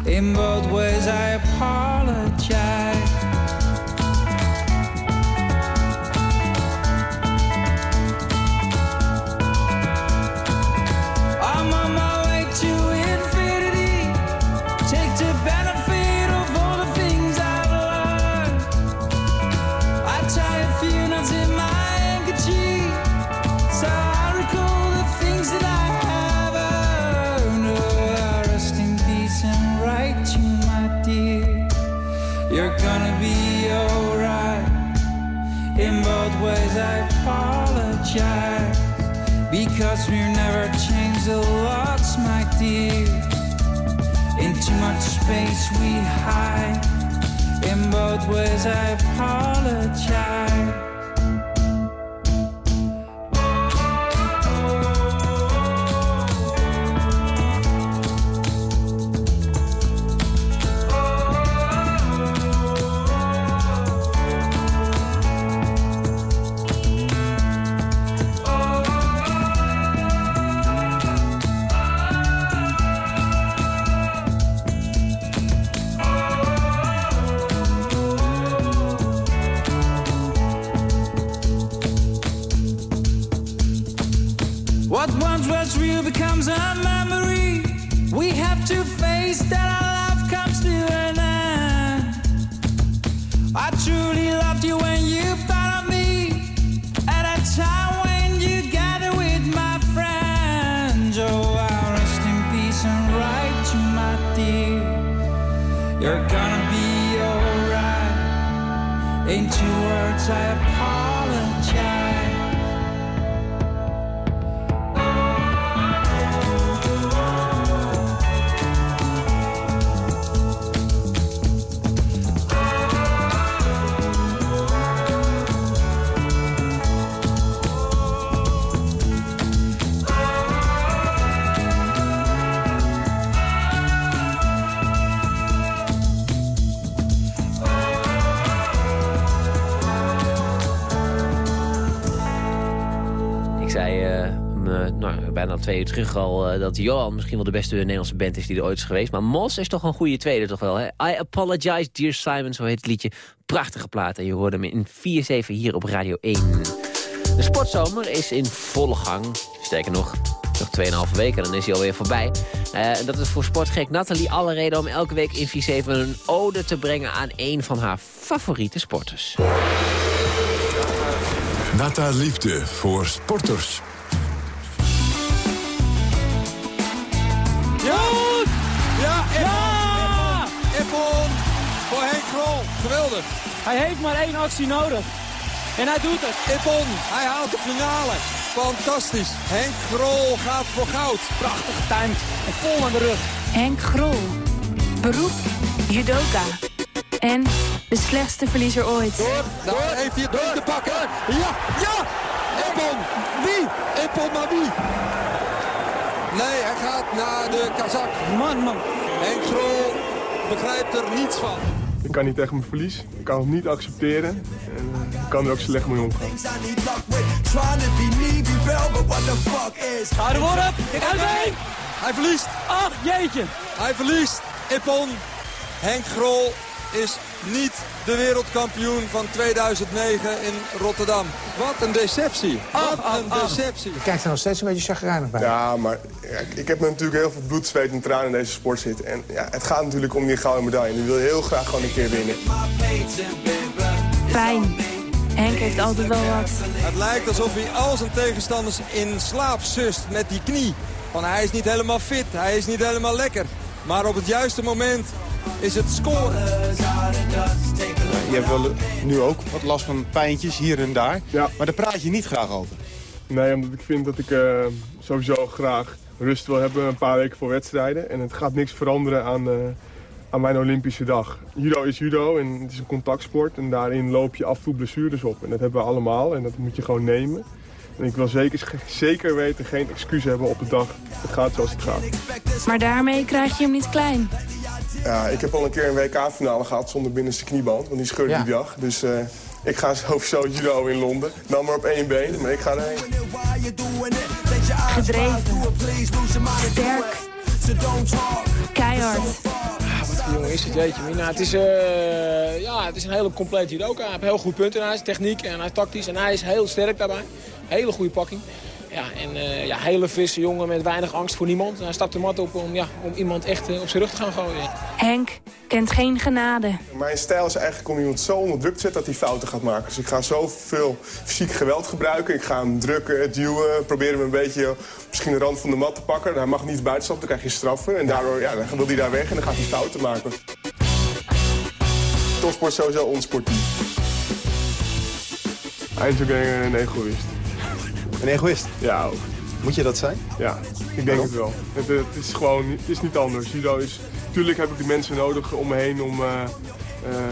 In both ways I apologize. I apologize. Because we've never changed the lots, my dear. In too much space we hide. In both ways, I apologize. Terug al eh, dat Johan misschien wel de beste Nederlandse band is die er ooit is geweest. Maar Mos is toch een goede tweede toch wel. Hè? I Apologize, Dear Simon, zo heet het liedje. Prachtige plaat en je hoorde hem in 4-7 hier op Radio 1. De sportzomer is in volle gang. Sterker nog, Nog 2,5 weken, dan is hij alweer voorbij. Eh, dat is voor sportgek Nathalie alle reden om elke week in 4-7 een ode te brengen aan een van haar favoriete sporters. Nata Liefde voor sporters. Geweldig. Hij heeft maar één actie nodig. En hij doet het. Ippon, hij haalt de finale. Fantastisch. Henk Grol gaat voor goud. Prachtig getimed. En vol aan de rug. Henk Grol. Beroep judoka. En de slechtste verliezer ooit. Daar heeft hij het door te pakken. Ja, ja! Ippon. Wie? Ippon, maar wie? Nee, hij gaat naar de Kazak. Man, man. Henk Grol begrijpt er niets van. Ik kan niet tegen mijn verlies. Ik kan het niet accepteren. En eh, ik kan er ook slecht mee omgaan. Ga er op. Heen. Hij verliest. Ach, jeetje. Hij verliest. Ippon. Henk Grol is niet de wereldkampioen van 2009 in Rotterdam. Wat een deceptie. Wat een deceptie. Je kijkt er nog steeds een beetje chagrijnig bij. Ja, maar ja, ik heb natuurlijk heel veel bloed, zweet en tranen in deze sport zitten. En ja, het gaat natuurlijk om die gouden medaille. En die wil je heel graag gewoon een keer winnen. Pijn. Henk heeft altijd wel wat. Het lijkt alsof hij al zijn tegenstanders in slaap sust met die knie. Van hij is niet helemaal fit, hij is niet helemaal lekker. Maar op het juiste moment is het scoren. Je hebt wel nu ook wat last van pijntjes hier en daar. Maar daar praat je niet graag over. Nee, omdat ik vind dat ik eh, sowieso graag rust wil hebben een paar weken voor wedstrijden. En het gaat niks veranderen aan, eh, aan mijn Olympische dag. Judo is judo en het is een contactsport. En daarin loop je af en toe blessures op. En dat hebben we allemaal en dat moet je gewoon nemen. En ik wil zeker, zeker weten geen excuus hebben op de dag. Het gaat zoals het gaat. Maar daarmee krijg je hem niet klein. Ja, ik heb al een keer een WK-finale gehad zonder binnenste knieband. Want die scheurde Ja. die dag. Dus eh, ik ga sowieso judo in Londen. Dan maar op één been, maar ik ga erheen. Gedreven. Sterk. Keihard. Wat voor jongen is het, jeetje. mina. Het is, eh, ja, het is een hele complete judoka. Hij heeft heel goed punten in huis, techniek en hij is tactisch. En hij is heel sterk daarbij. Hele goede pakking. Ja, en eh, ja, hele frisse jongen met weinig angst voor niemand. Hij stapt de mat op om, ja, om iemand echt eh, op zijn rug te gaan gooien. Henk kent geen genade. Mijn stijl is eigenlijk om iemand zo onder druk te zetten dat hij fouten gaat maken. Dus ik ga zoveel fysiek geweld gebruiken. Ik ga hem drukken, duwen, proberen hem een beetje misschien de rand van de mat te pakken. Hij mag niet buiten stappen, dan krijg je straffen. En daardoor ja, dan wil hij daar weg en dan gaat hij fouten maken. Topsport is sowieso onsportief. Hij is ook een egoïst. Een egoïst? Ja, ook. Moet je dat zijn? Ja, ik denk het wel. Het, het is gewoon niet- het is niet anders. Judo is... Tuurlijk heb ik de mensen nodig om me heen om eh, eh,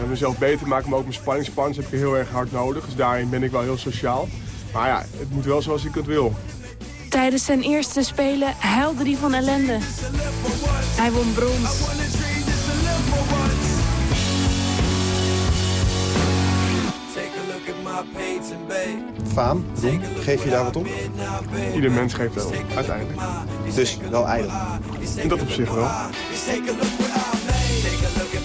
mezelf beter te maken. Maar ook mijn spanningspans heb ik heel erg hard nodig. Dus daarin ben ik wel heel sociaal. Maar ja, het moet wel zoals ik het wil. Tijdens zijn eerste spelen huilde hij van ellende. Hij won brons. Faam, roem, geef je daar wat om? Ieder mens geeft wel, uiteindelijk. Dus wel ijdel. En dat op zich wel.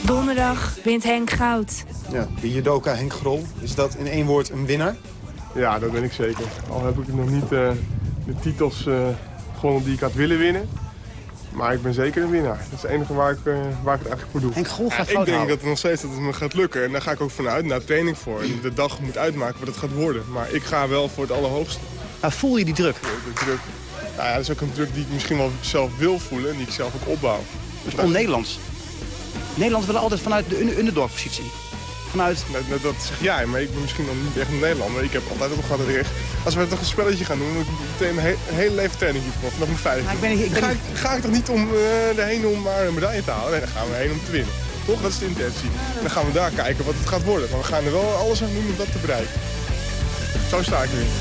Donderdag wint Henk goud. Ja, de judoka Henk Grol, is dat in één woord een winnaar? Ja, dat ben ik zeker. Al heb ik nog niet eh, de titels eh, gewonnen die ik had willen winnen. Maar ik ben zeker een winnaar. Dat is het enige waar ik, eh, waar ik het eigenlijk voor doe. Henk Grol gaat Ja, Ik denk dat het nog steeds dat het me gaat lukken. En daar ga ik ook vanuit, naar training voor. En de dag moet uitmaken wat het gaat worden. Maar ik ga wel voor het allerhoogste. Maar voel je die druk? De druk. Nou ja, dat is ook een druk die ik misschien wel zelf wil voelen en die ik zelf ook opbouw. Dus On-Nederlands. Nederland wil altijd vanuit de un- underdog-positie. Vanuit... Dat, dat, dat zeg jij, maar ik ben misschien dan niet echt een Nederlander. Ik heb altijd ook gehad dat ik echt... Als we toch een spelletje gaan doen, dan moet ik meteen een, he- een hele leven training hiervoor. Vanaf mijn vijf. ik ben ik ben ga, ik, ga ik toch niet om eh erheen om maar een medaille te halen? Nee, dan gaan we heen om te winnen. Toch? Dat is de intentie. En dan gaan we daar kijken wat het gaat worden. Maar we gaan er wel alles aan doen om dat te bereiken. Zo sta ik erin.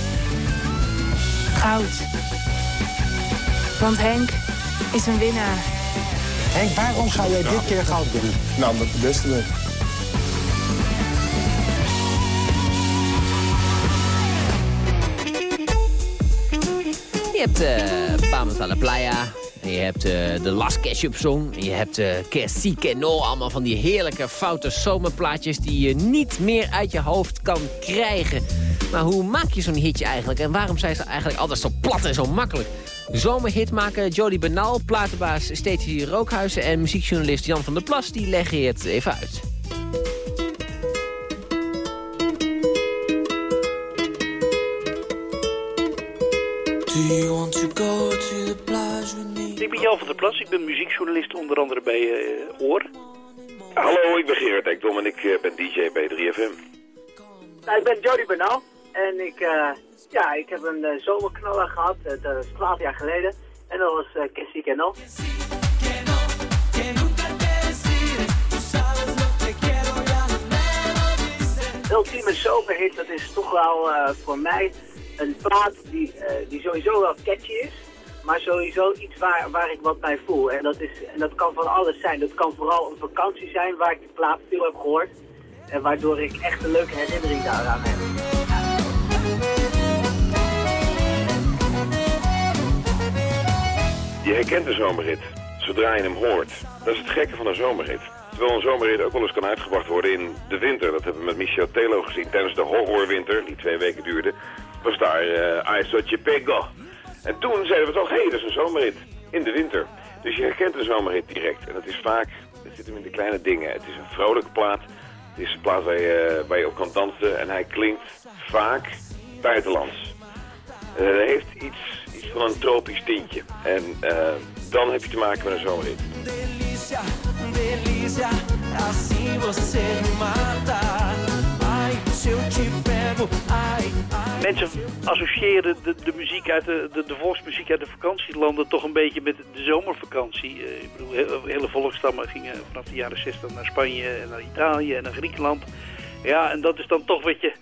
Goud. Want Henk is een winnaar. Henk, waarom ga jij dit keer goud winnen? Nou, omdat ik de beste ben. Hebt eh Pamas a la Playa. En je hebt eh, de Las Ketchup Song. Je hebt eh Que No. Allemaal van die heerlijke foute zomerplaatjes die je niet meer uit je hoofd kan krijgen. Maar hoe maak je zo'n hitje eigenlijk? En waarom zijn ze eigenlijk altijd zo plat en zo makkelijk? Zomerhitmaker Jody Benal, platenbaas Stacey Rookhuizen... en muziekjournalist Jan van der Plas, die leggen je het even uit. Ik ben Jan van der Plas, ik ben muziekjournalist onder andere bij eh, Oor. Hallo, ik ben Gerard Ekdom en ik eh, ben DJ bij 3FM. Nou, ik ben Jody Bernal en ik, eh, ja, ik heb een zomerknaller gehad, eh, dat is 12 jaar geleden. En dat was uh, Kissy Kennel. Ultieme zomerhit, dat is toch wel eh, voor mij een plaat die, eh, die sowieso wel catchy is. Maar sowieso iets waar, waar ik wat bij voel. En dat, is, en dat kan van alles zijn. Dat kan vooral een vakantie zijn waar ik die plaat veel heb gehoord. En waardoor ik echt een leuke herinnering daaraan heb. Je herkent de zomerrit, zodra je hem hoort. Dat is het gekke van een zomerrit. Terwijl een zomerrit ook wel eens kan uitgebracht worden in de winter. Dat hebben we met Michel Telo gezien tijdens de horrorwinter, die twee weken duurde. Was daar uh, Saw Pego. En toen zeiden we toch, hé, hey, dat is een zomerrit in de winter. Dus je herkent de zomerrit direct. En dat is vaak, het zit hem in de kleine dingen. Het is een vrolijke plaat. Het is een plaat waar je, waar je op kan dansen. En hij klinkt vaak buitenlands. Uh, hij heeft iets, iets van een tropisch tintje. En uh, dan heb je te maken met een zomerrit. Você mata. Mensen associëren de, de muziek uit de, de, de volksmuziek uit de vakantielanden toch een beetje met de zomervakantie. Uh, ik bedoel, he, hele volkstammen gingen vanaf de jaren 60 naar Spanje en naar Italië en naar Griekenland. Ja, en dat is dan toch wat je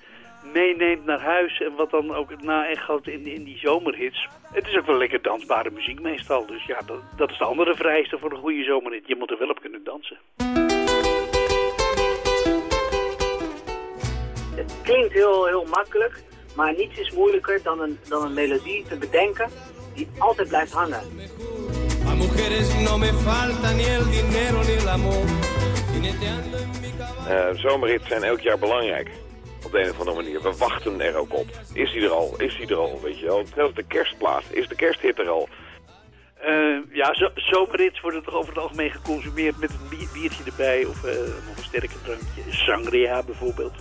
meeneemt naar huis en wat dan ook na echoot in, in die zomerhits. Het is ook wel lekker dansbare muziek meestal, dus ja, dat, dat is de andere vereiste voor een goede zomerhit. Je moet er wel op kunnen dansen. Het klinkt heel, heel makkelijk, maar niets is moeilijker dan een, dan een melodie te bedenken die altijd blijft hangen. Uh, zomerhits zijn elk jaar belangrijk op de een of andere manier. We wachten er ook op. Is hij er al? Is hij er al? Weet je wel? Zelfs de kerstplaat. Is de kersthit er al? Uh, ja, zo, zomerrits worden toch over het algemeen geconsumeerd met een bier, biertje erbij of uh, nog een sterke drankje. Sangria bijvoorbeeld.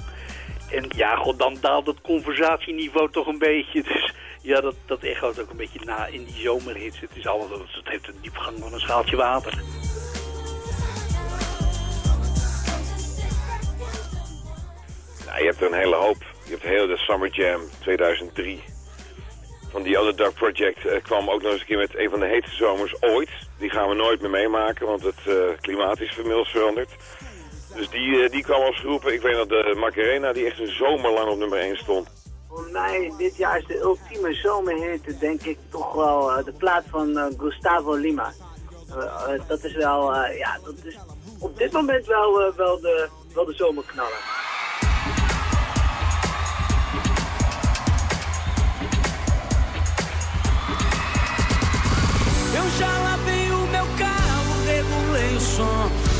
En ja, god, dan daalt het conversatieniveau toch een beetje. Dus ja, dat, dat echoot ook een beetje na in die zomerhits. Het, is alles, het heeft een diepgang van een schaaltje water. Nou, je hebt er een hele hoop. Je hebt heel de Summer Jam 2003 van die Underdog Project uh, kwam ook nog eens een keer met een van de heetste zomers ooit. Die gaan we nooit meer meemaken, want het uh, klimaat is inmiddels veranderd. Dus die, uh, die kwam als geroepen. Ik weet dat de Macarena, die echt een zomer lang op nummer 1 stond. Voor mij, dit jaar is de ultieme zomerhit, denk ik toch wel de plaat van Gustavo Lima. dat is wel, ja, dat is op dit moment wel, wel, de, wel de zomerknaller. Eu já lavei o meu carro, regulei o som.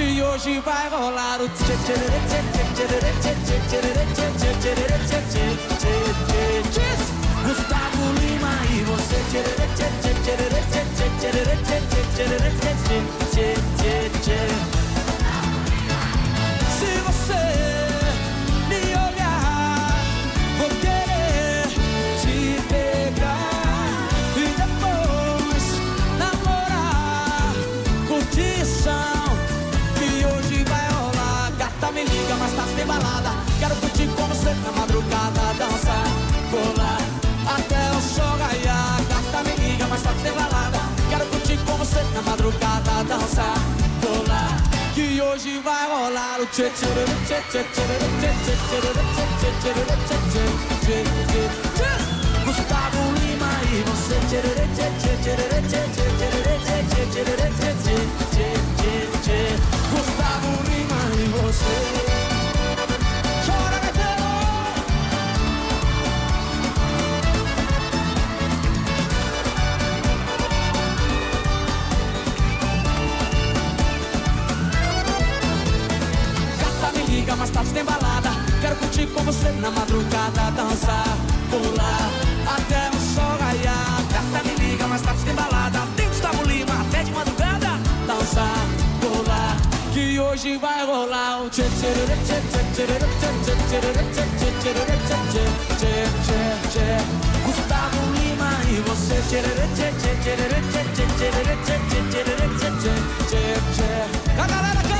지요시 발걸라루 Eu estava Lima e você Se você me liga, mas tá sem balada. Quero curtir com você na madrugada, dançar, pular até o sol raiar. Gata me liga, mas tá sem balada. Quero curtir com você na madrugada, dançar, pular. Que hoje vai rolar o tchê tchê tchê tchê tchê tchê tchê tchê tchê tchê Gustavo Lima e você tchê tchê tchê tchê tchê tchê tchê tchê tchê tchê tchê Gustavo você. Tá, mas tá tarde tem balada. Quero curtir com você na madrugada, dançar, pular. Hoje vai rolar o tchê tchê tchê tchê tchê tchê tchê tchê tchê tchê Gustavo Lima e você tchê tchê tchê tchê tchê tchê tchê tchê tchê tchê tchê A galera canta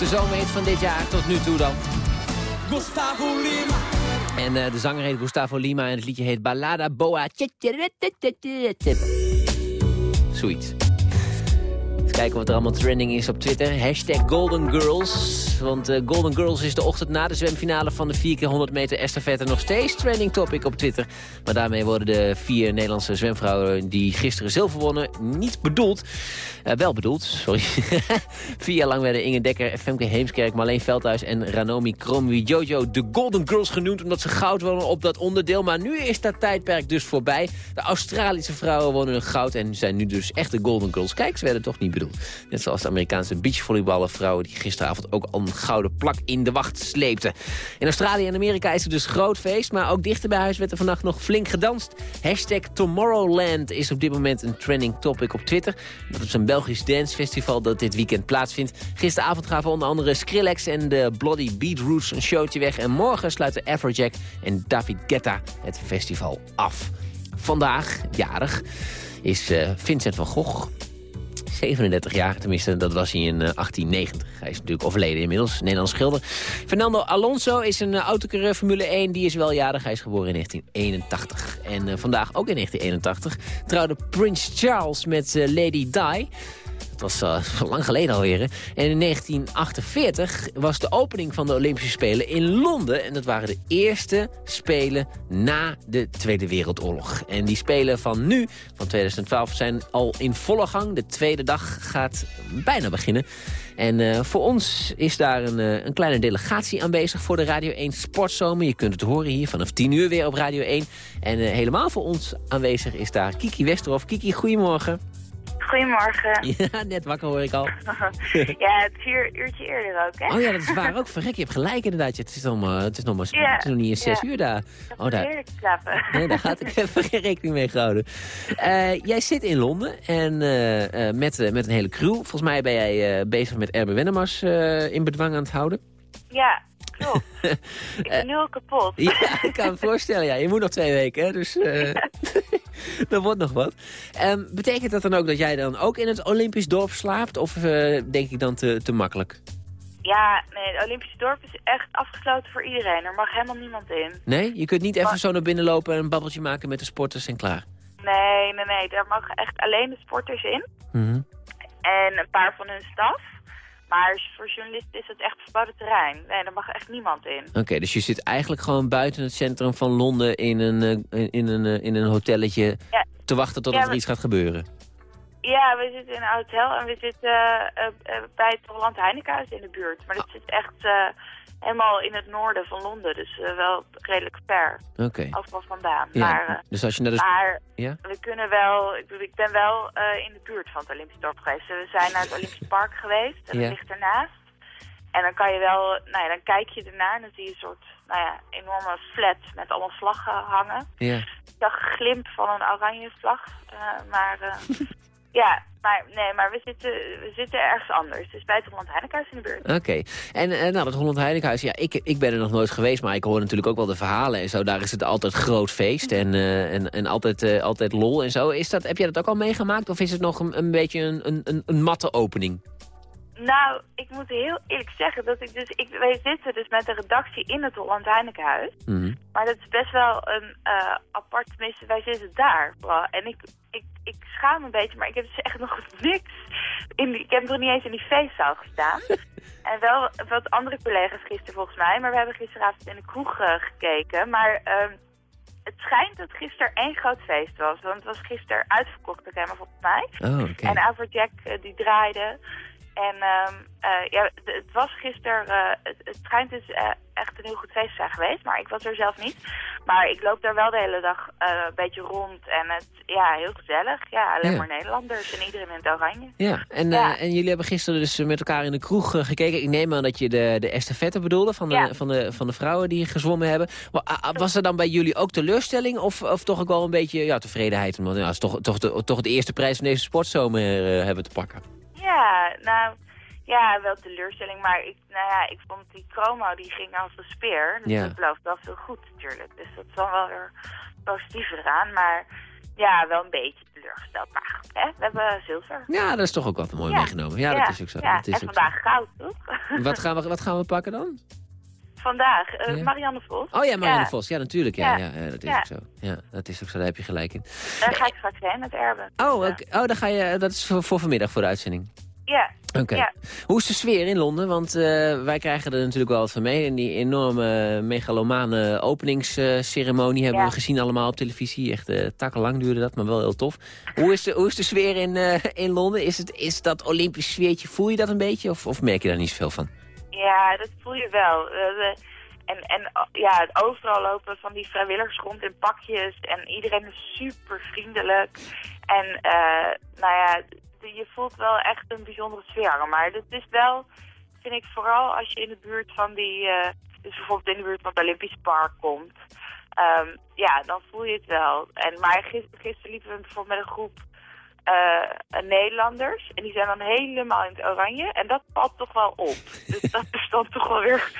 De zomerhit van dit jaar tot nu toe dan. Gustavo Lima En eh, de zanger heet Gustavo Lima en het liedje heet Ballada Boa. Zoiets. Eens kijken wat er allemaal trending is op Twitter. Hashtag Golden Girls. Want eh, Golden Girls is de ochtend na de zwemfinale van de 4x100 meter estafette nog steeds trending topic op Twitter. Maar daarmee worden de vier Nederlandse zwemvrouwen die gisteren zilver wonnen niet bedoeld. Eh, wel bedoeld, sorry. Vier jaar lang werden Inge Dekker, Femke Heemskerk, Marleen Veldhuis en Ranomi Kromwi Jojo de Golden Girls genoemd omdat ze goud wonnen op dat onderdeel. Maar nu is dat tijdperk dus voorbij. De Australische vrouwen wonnen een goud en zijn nu dus echt de Golden Girls. Kijk, ze werden toch niet bedoeld. Net zoals de Amerikaanse beachvolleyballervrouwen die gisteravond ook al gouden plak in de wacht sleepten. In Australië en Amerika is het dus groot feest, maar ook dichter bij huis werd er vannacht nog flink gedanst. Hashtag Tomorrowland is op dit moment een trending topic op Twitter. Dat is een Belgisch dancefestival dat dit weekend plaatsvindt. Gisteravond gaven onder andere Skrillex en de Bloody Beetroots een showtje weg. En morgen sluiten Afrojack en David Guetta het festival af. Vandaag, jarig, is eh, Vincent van Gogh. 37 jaar, tenminste, dat was hij in eh, 1890. Hij is natuurlijk overleden inmiddels, Nederlands schilder. Fernando Alonso is een uh, autocoureur Formule 1, die is wel jarig. Hij is geboren in 1981. En eh, vandaag, ook in 1981, trouwde Prince Charles met eh, Lady Di. Dat was uh, lang geleden alweer. En in 1948 was de opening van de Olympische Spelen in Londen. En dat waren de eerste Spelen na de Tweede Wereldoorlog. En die Spelen van nu, van 2012, zijn al in volle gang. De tweede dag gaat bijna beginnen. En uh, voor ons is daar een, uh, een, kleine delegatie aanwezig voor de Radio 1 Sportzomer. Je kunt het horen hier vanaf 10 uur weer op Radio 1. En helemaal voor ons aanwezig is daar Kiki Westerhof. Kiki, goedemorgen. Goedemorgen. Ja, net wakker hoor ik al. ja, het vier uurtje eerder ook, hè? Oh ja, dat is waar ook. Verrek, je hebt gelijk inderdaad. Het is nog, maar, het is nog, maar, ja, het is nog niet eens zes ja. uur daar. Oh, daar. heerlijk slapen. Nee, daar had ik even geen rekening mee gehouden. Uh, jij zit in Londen en uh, uh, met, met een hele crew. Volgens mij ben jij bezig met Erbe Wennemars in bedwang aan het houden. Ja, klopt. ik ben nu al kapot. ja, ik kan me voorstellen. Ja. Je moet nog twee weken, hè? dus dat wordt nog wat. Um, betekent dat dan ook dat jij dan ook in het Olympisch dorp slaapt? Of uh, denk ik dan te, te makkelijk? Ja, nee, het Olympische dorp is echt afgesloten voor iedereen. Er mag helemaal niemand in. Nee? Je kunt niet even zo naar binnen lopen en een babbeltje maken met de sporters en klaar? Nee, nee, nee. Daar mogen echt alleen de sporters in. Mm -hmm. En een paar van hun staf. Maar voor journalisten is het echt verboden terrein. Nee, daar mag echt niemand in. Oké, okay, dus je zit eigenlijk gewoon buiten het centrum van Londen in een, in een, in een hotelletje ja. te wachten tot ja, er iets gaat gebeuren. Ja, we zitten in een hotel en we zitten uh, uh, bij het Holland Heinekenhuis in de buurt. Maar dat zit echt uh, helemaal in het noorden van Londen, dus wel redelijk ver. Oké. Okay. Overal vandaan. Ja, maar, dus als je naar de... maar ja? we kunnen wel, ik, ik ben wel in de buurt van het Olympisch dorp geweest. We zijn naar het Olympisch Park geweest en dat ligt ernaast. En dan kan je wel, nou ja, dan kijk je ernaar en dan zie je een soort, nou ja, enorme flat met allemaal vlaggen hangen. Ja. Ik zag een glimp van een oranje vlag, maar ja, maar nee, maar we zitten, we zitten ergens anders. Dus bij het Holland Heinekenhuis in de buurt. Oké. En uh, nou, dat Holland Heinekenhuis, ja, ik, ik ben er nog nooit geweest, maar ik hoor natuurlijk ook wel de verhalen en zo. Daar is het altijd groot feest en, en, en altijd, altijd lol en zo. Is dat, heb jij dat ook al meegemaakt of is het nog een, een beetje een, een, een matte opening? Nou, ik moet heel eerlijk zeggen dat ik dus... Ik, wij zitten dus met de redactie in het Holland Heinekenhuis. Mhm. Maar dat is best wel een eh apart... Tenminste, wij zitten daar. En ik, ik, ik schaam me een beetje, maar ik heb dus echt nog niks... In die, ik heb nog niet eens in die feestzaal gestaan. en wel wat andere collega's gisteren volgens mij. Maar we hebben gisteravond in de kroeg eh, gekeken. Maar... ehm, het schijnt dat gisteren één groot feest was. Want het was gisteren uitverkocht helemaal volgens mij. Oh. En Afrojack eh, die draaide. En ehm, eh, ja, het, was gisteren, eh, het, het schijnt dus eh, echt een heel goed feest zijn geweest, maar ik was er zelf niet. Maar ik loop daar wel de hele dag een beetje rond en het, ja, heel gezellig. Ja, alleen Ja. maar Nederlanders en iedereen in het oranje. Ja, en, Ja. en jullie hebben gisteren dus met elkaar in de kroeg gekeken. Ik neem aan dat je de, de estafette bedoelde van de, Ja. van, de, van de vrouwen die gezwommen hebben. Maar, ah, ah, was er dan bij jullie ook teleurstelling of, of toch ook wel een beetje ja, tevredenheid? Omdat ja, het is toch, toch, de, toch de eerste prijs van deze sportzomer hebben te pakken. Ja, nou, ja, wel teleurstelling, maar ik, nou ja, ik vond die chromo, die ging als een speer. Dus Ja. dat belooft wel veel goed natuurlijk. Dus dat is dan wel weer positief eraan, maar ja, wel een beetje teleurgesteld. Maar goed, hè, we hebben zilver. Ja, dat is toch ook wat mooi Ja. meegenomen. Ja, dat is ook zo. Ja, dat is en ook vandaag goud, toch? Wat, gaan we, wat gaan we pakken dan? Vandaag, eh, Ja. Marianne Vos. Oh ja, Marianne Vos. Ja, natuurlijk. Ja, ja. Ja. ja, dat is ook zo. Ja, dat is ook zo. Daar heb je gelijk in. Daar ga ik straks heen met Erben. Oh, oh dan ga je, dat is voor, voor vanmiddag voor de uitzending. Ja. Oké. Hoe is de sfeer in Londen? Want eh, wij krijgen er natuurlijk wel wat van mee. En die enorme megalomane openingsceremonie hebben we gezien allemaal op televisie. Echt uh, takkenlang duurde dat, maar wel heel tof. Hoe is de, hoe is de sfeer in, eh, in Londen? Is, het, is dat Olympisch sfeertje, voel je dat een beetje? Of, of merk je daar niet zoveel van? Ja, dat voel je wel. Eh, en, en oh, ja, overal lopen van die vrijwilligers rond in pakjes. En iedereen is super vriendelijk. En eh, nou ja, je voelt wel echt een bijzondere sfeer. Maar dat is wel, vind ik vooral als je in de buurt van die... eh, dus bijvoorbeeld in de buurt van het Olympisch Park komt. ehm, ja, dan voel je het wel. En, maar gisteren, gisteren liepen we bijvoorbeeld met een groep eh, Nederlanders. En die zijn dan helemaal in het oranje. En dat valt toch wel op. Dus dat is dan toch wel weer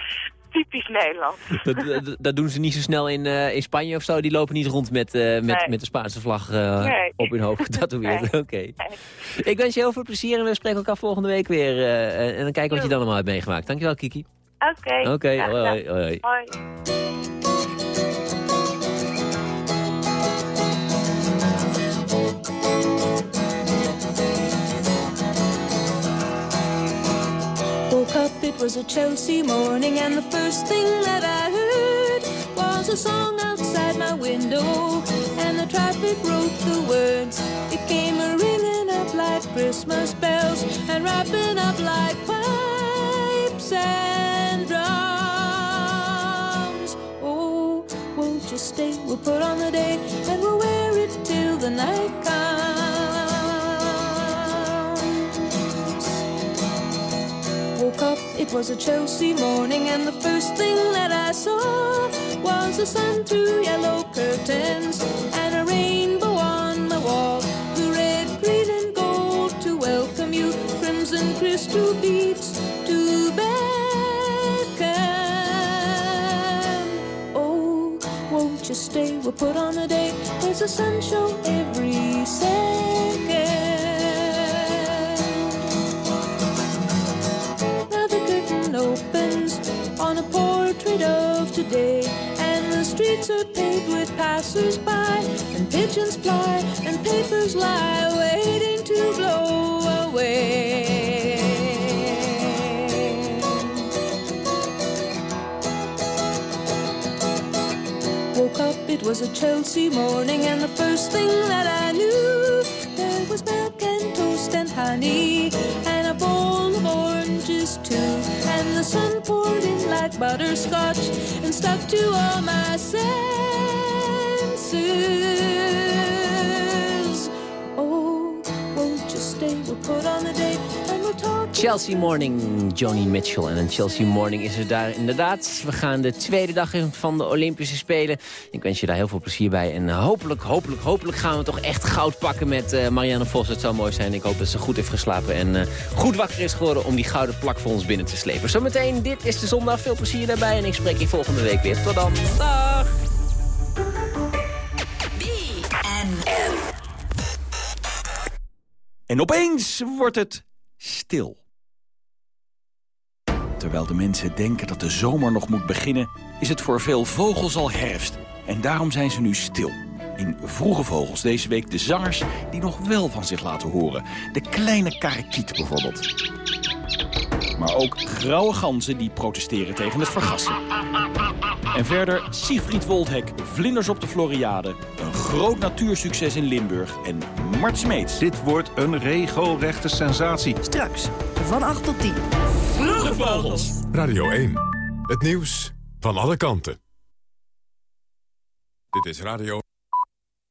typisch Nederland. dat, dat, dat doen ze niet zo snel in, eh, in Spanje of zo. Die lopen niet rond met, eh, met, Nee. met de Spaanse vlag eh, Nee. op hun hoofd getatoeëerd. Nee. Oké. Ik wens je heel veel plezier en we spreken elkaar volgende week weer. eh, en dan kijken wat je dan allemaal hebt meegemaakt. Dankjewel, Kiki. Oké. Oké, hoi, hoi, hoi. Hoi. It was a Chelsea morning, and the first thing that I heard was a song outside my window, and the traffic wrote the words. It came a ringing up like Christmas bells, and wrapping up like pipes and drums. Oh, won't you stay? We'll put on the day, and we'll wear it till the night comes. It was a Chelsea morning, and the first thing that I saw was the sun through yellow curtains and a rainbow on the wall. The red, green, and gold to welcome you, crimson crystal beads to beckon. Oh, won't you stay? We'll put on a day. There's a sun show every second. Streets are paved with passers-by, and pigeons fly, and papers lie waiting to blow away. Woke up, it was a Chelsea morning, and the first thing that I knew, there was milk and toast and honey, like butterscotch and stuck to all my senses. Chelsea Morning, Johnny Mitchell. En een Chelsea Morning is er daar inderdaad. We gaan de tweede dag in van de Olympische Spelen. Ik wens je daar heel veel plezier bij. En hopelijk, hopelijk, hopelijk gaan we toch echt goud pakken met eh, Marianne Vos. Het zou mooi zijn. Ik hoop dat ze goed heeft geslapen en eh, goed wakker is geworden... om die gouden plak voor ons binnen te slepen. Zometeen, dit is de zondag. Veel plezier daarbij. En ik spreek je volgende week weer. Tot dan. Dag! En opeens wordt het stil. Terwijl de mensen denken dat de zomer nog moet beginnen... is het voor veel vogels al herfst. En daarom zijn ze nu stil. In Vroege Vogels deze week de zangers die nog wel van zich laten horen. De kleine karakiet bijvoorbeeld. Maar ook grauwe ganzen die protesteren tegen het vergassen. En verder Siegfried Woldhek, Vlinders op de Floriade... een groot natuursucces in Limburg en Mart Smeets. Dit wordt een regelrechte sensatie. Straks, van 8 tot 10. Vroege Vogels. Radio 1. Het nieuws van alle kanten. Dit is Radio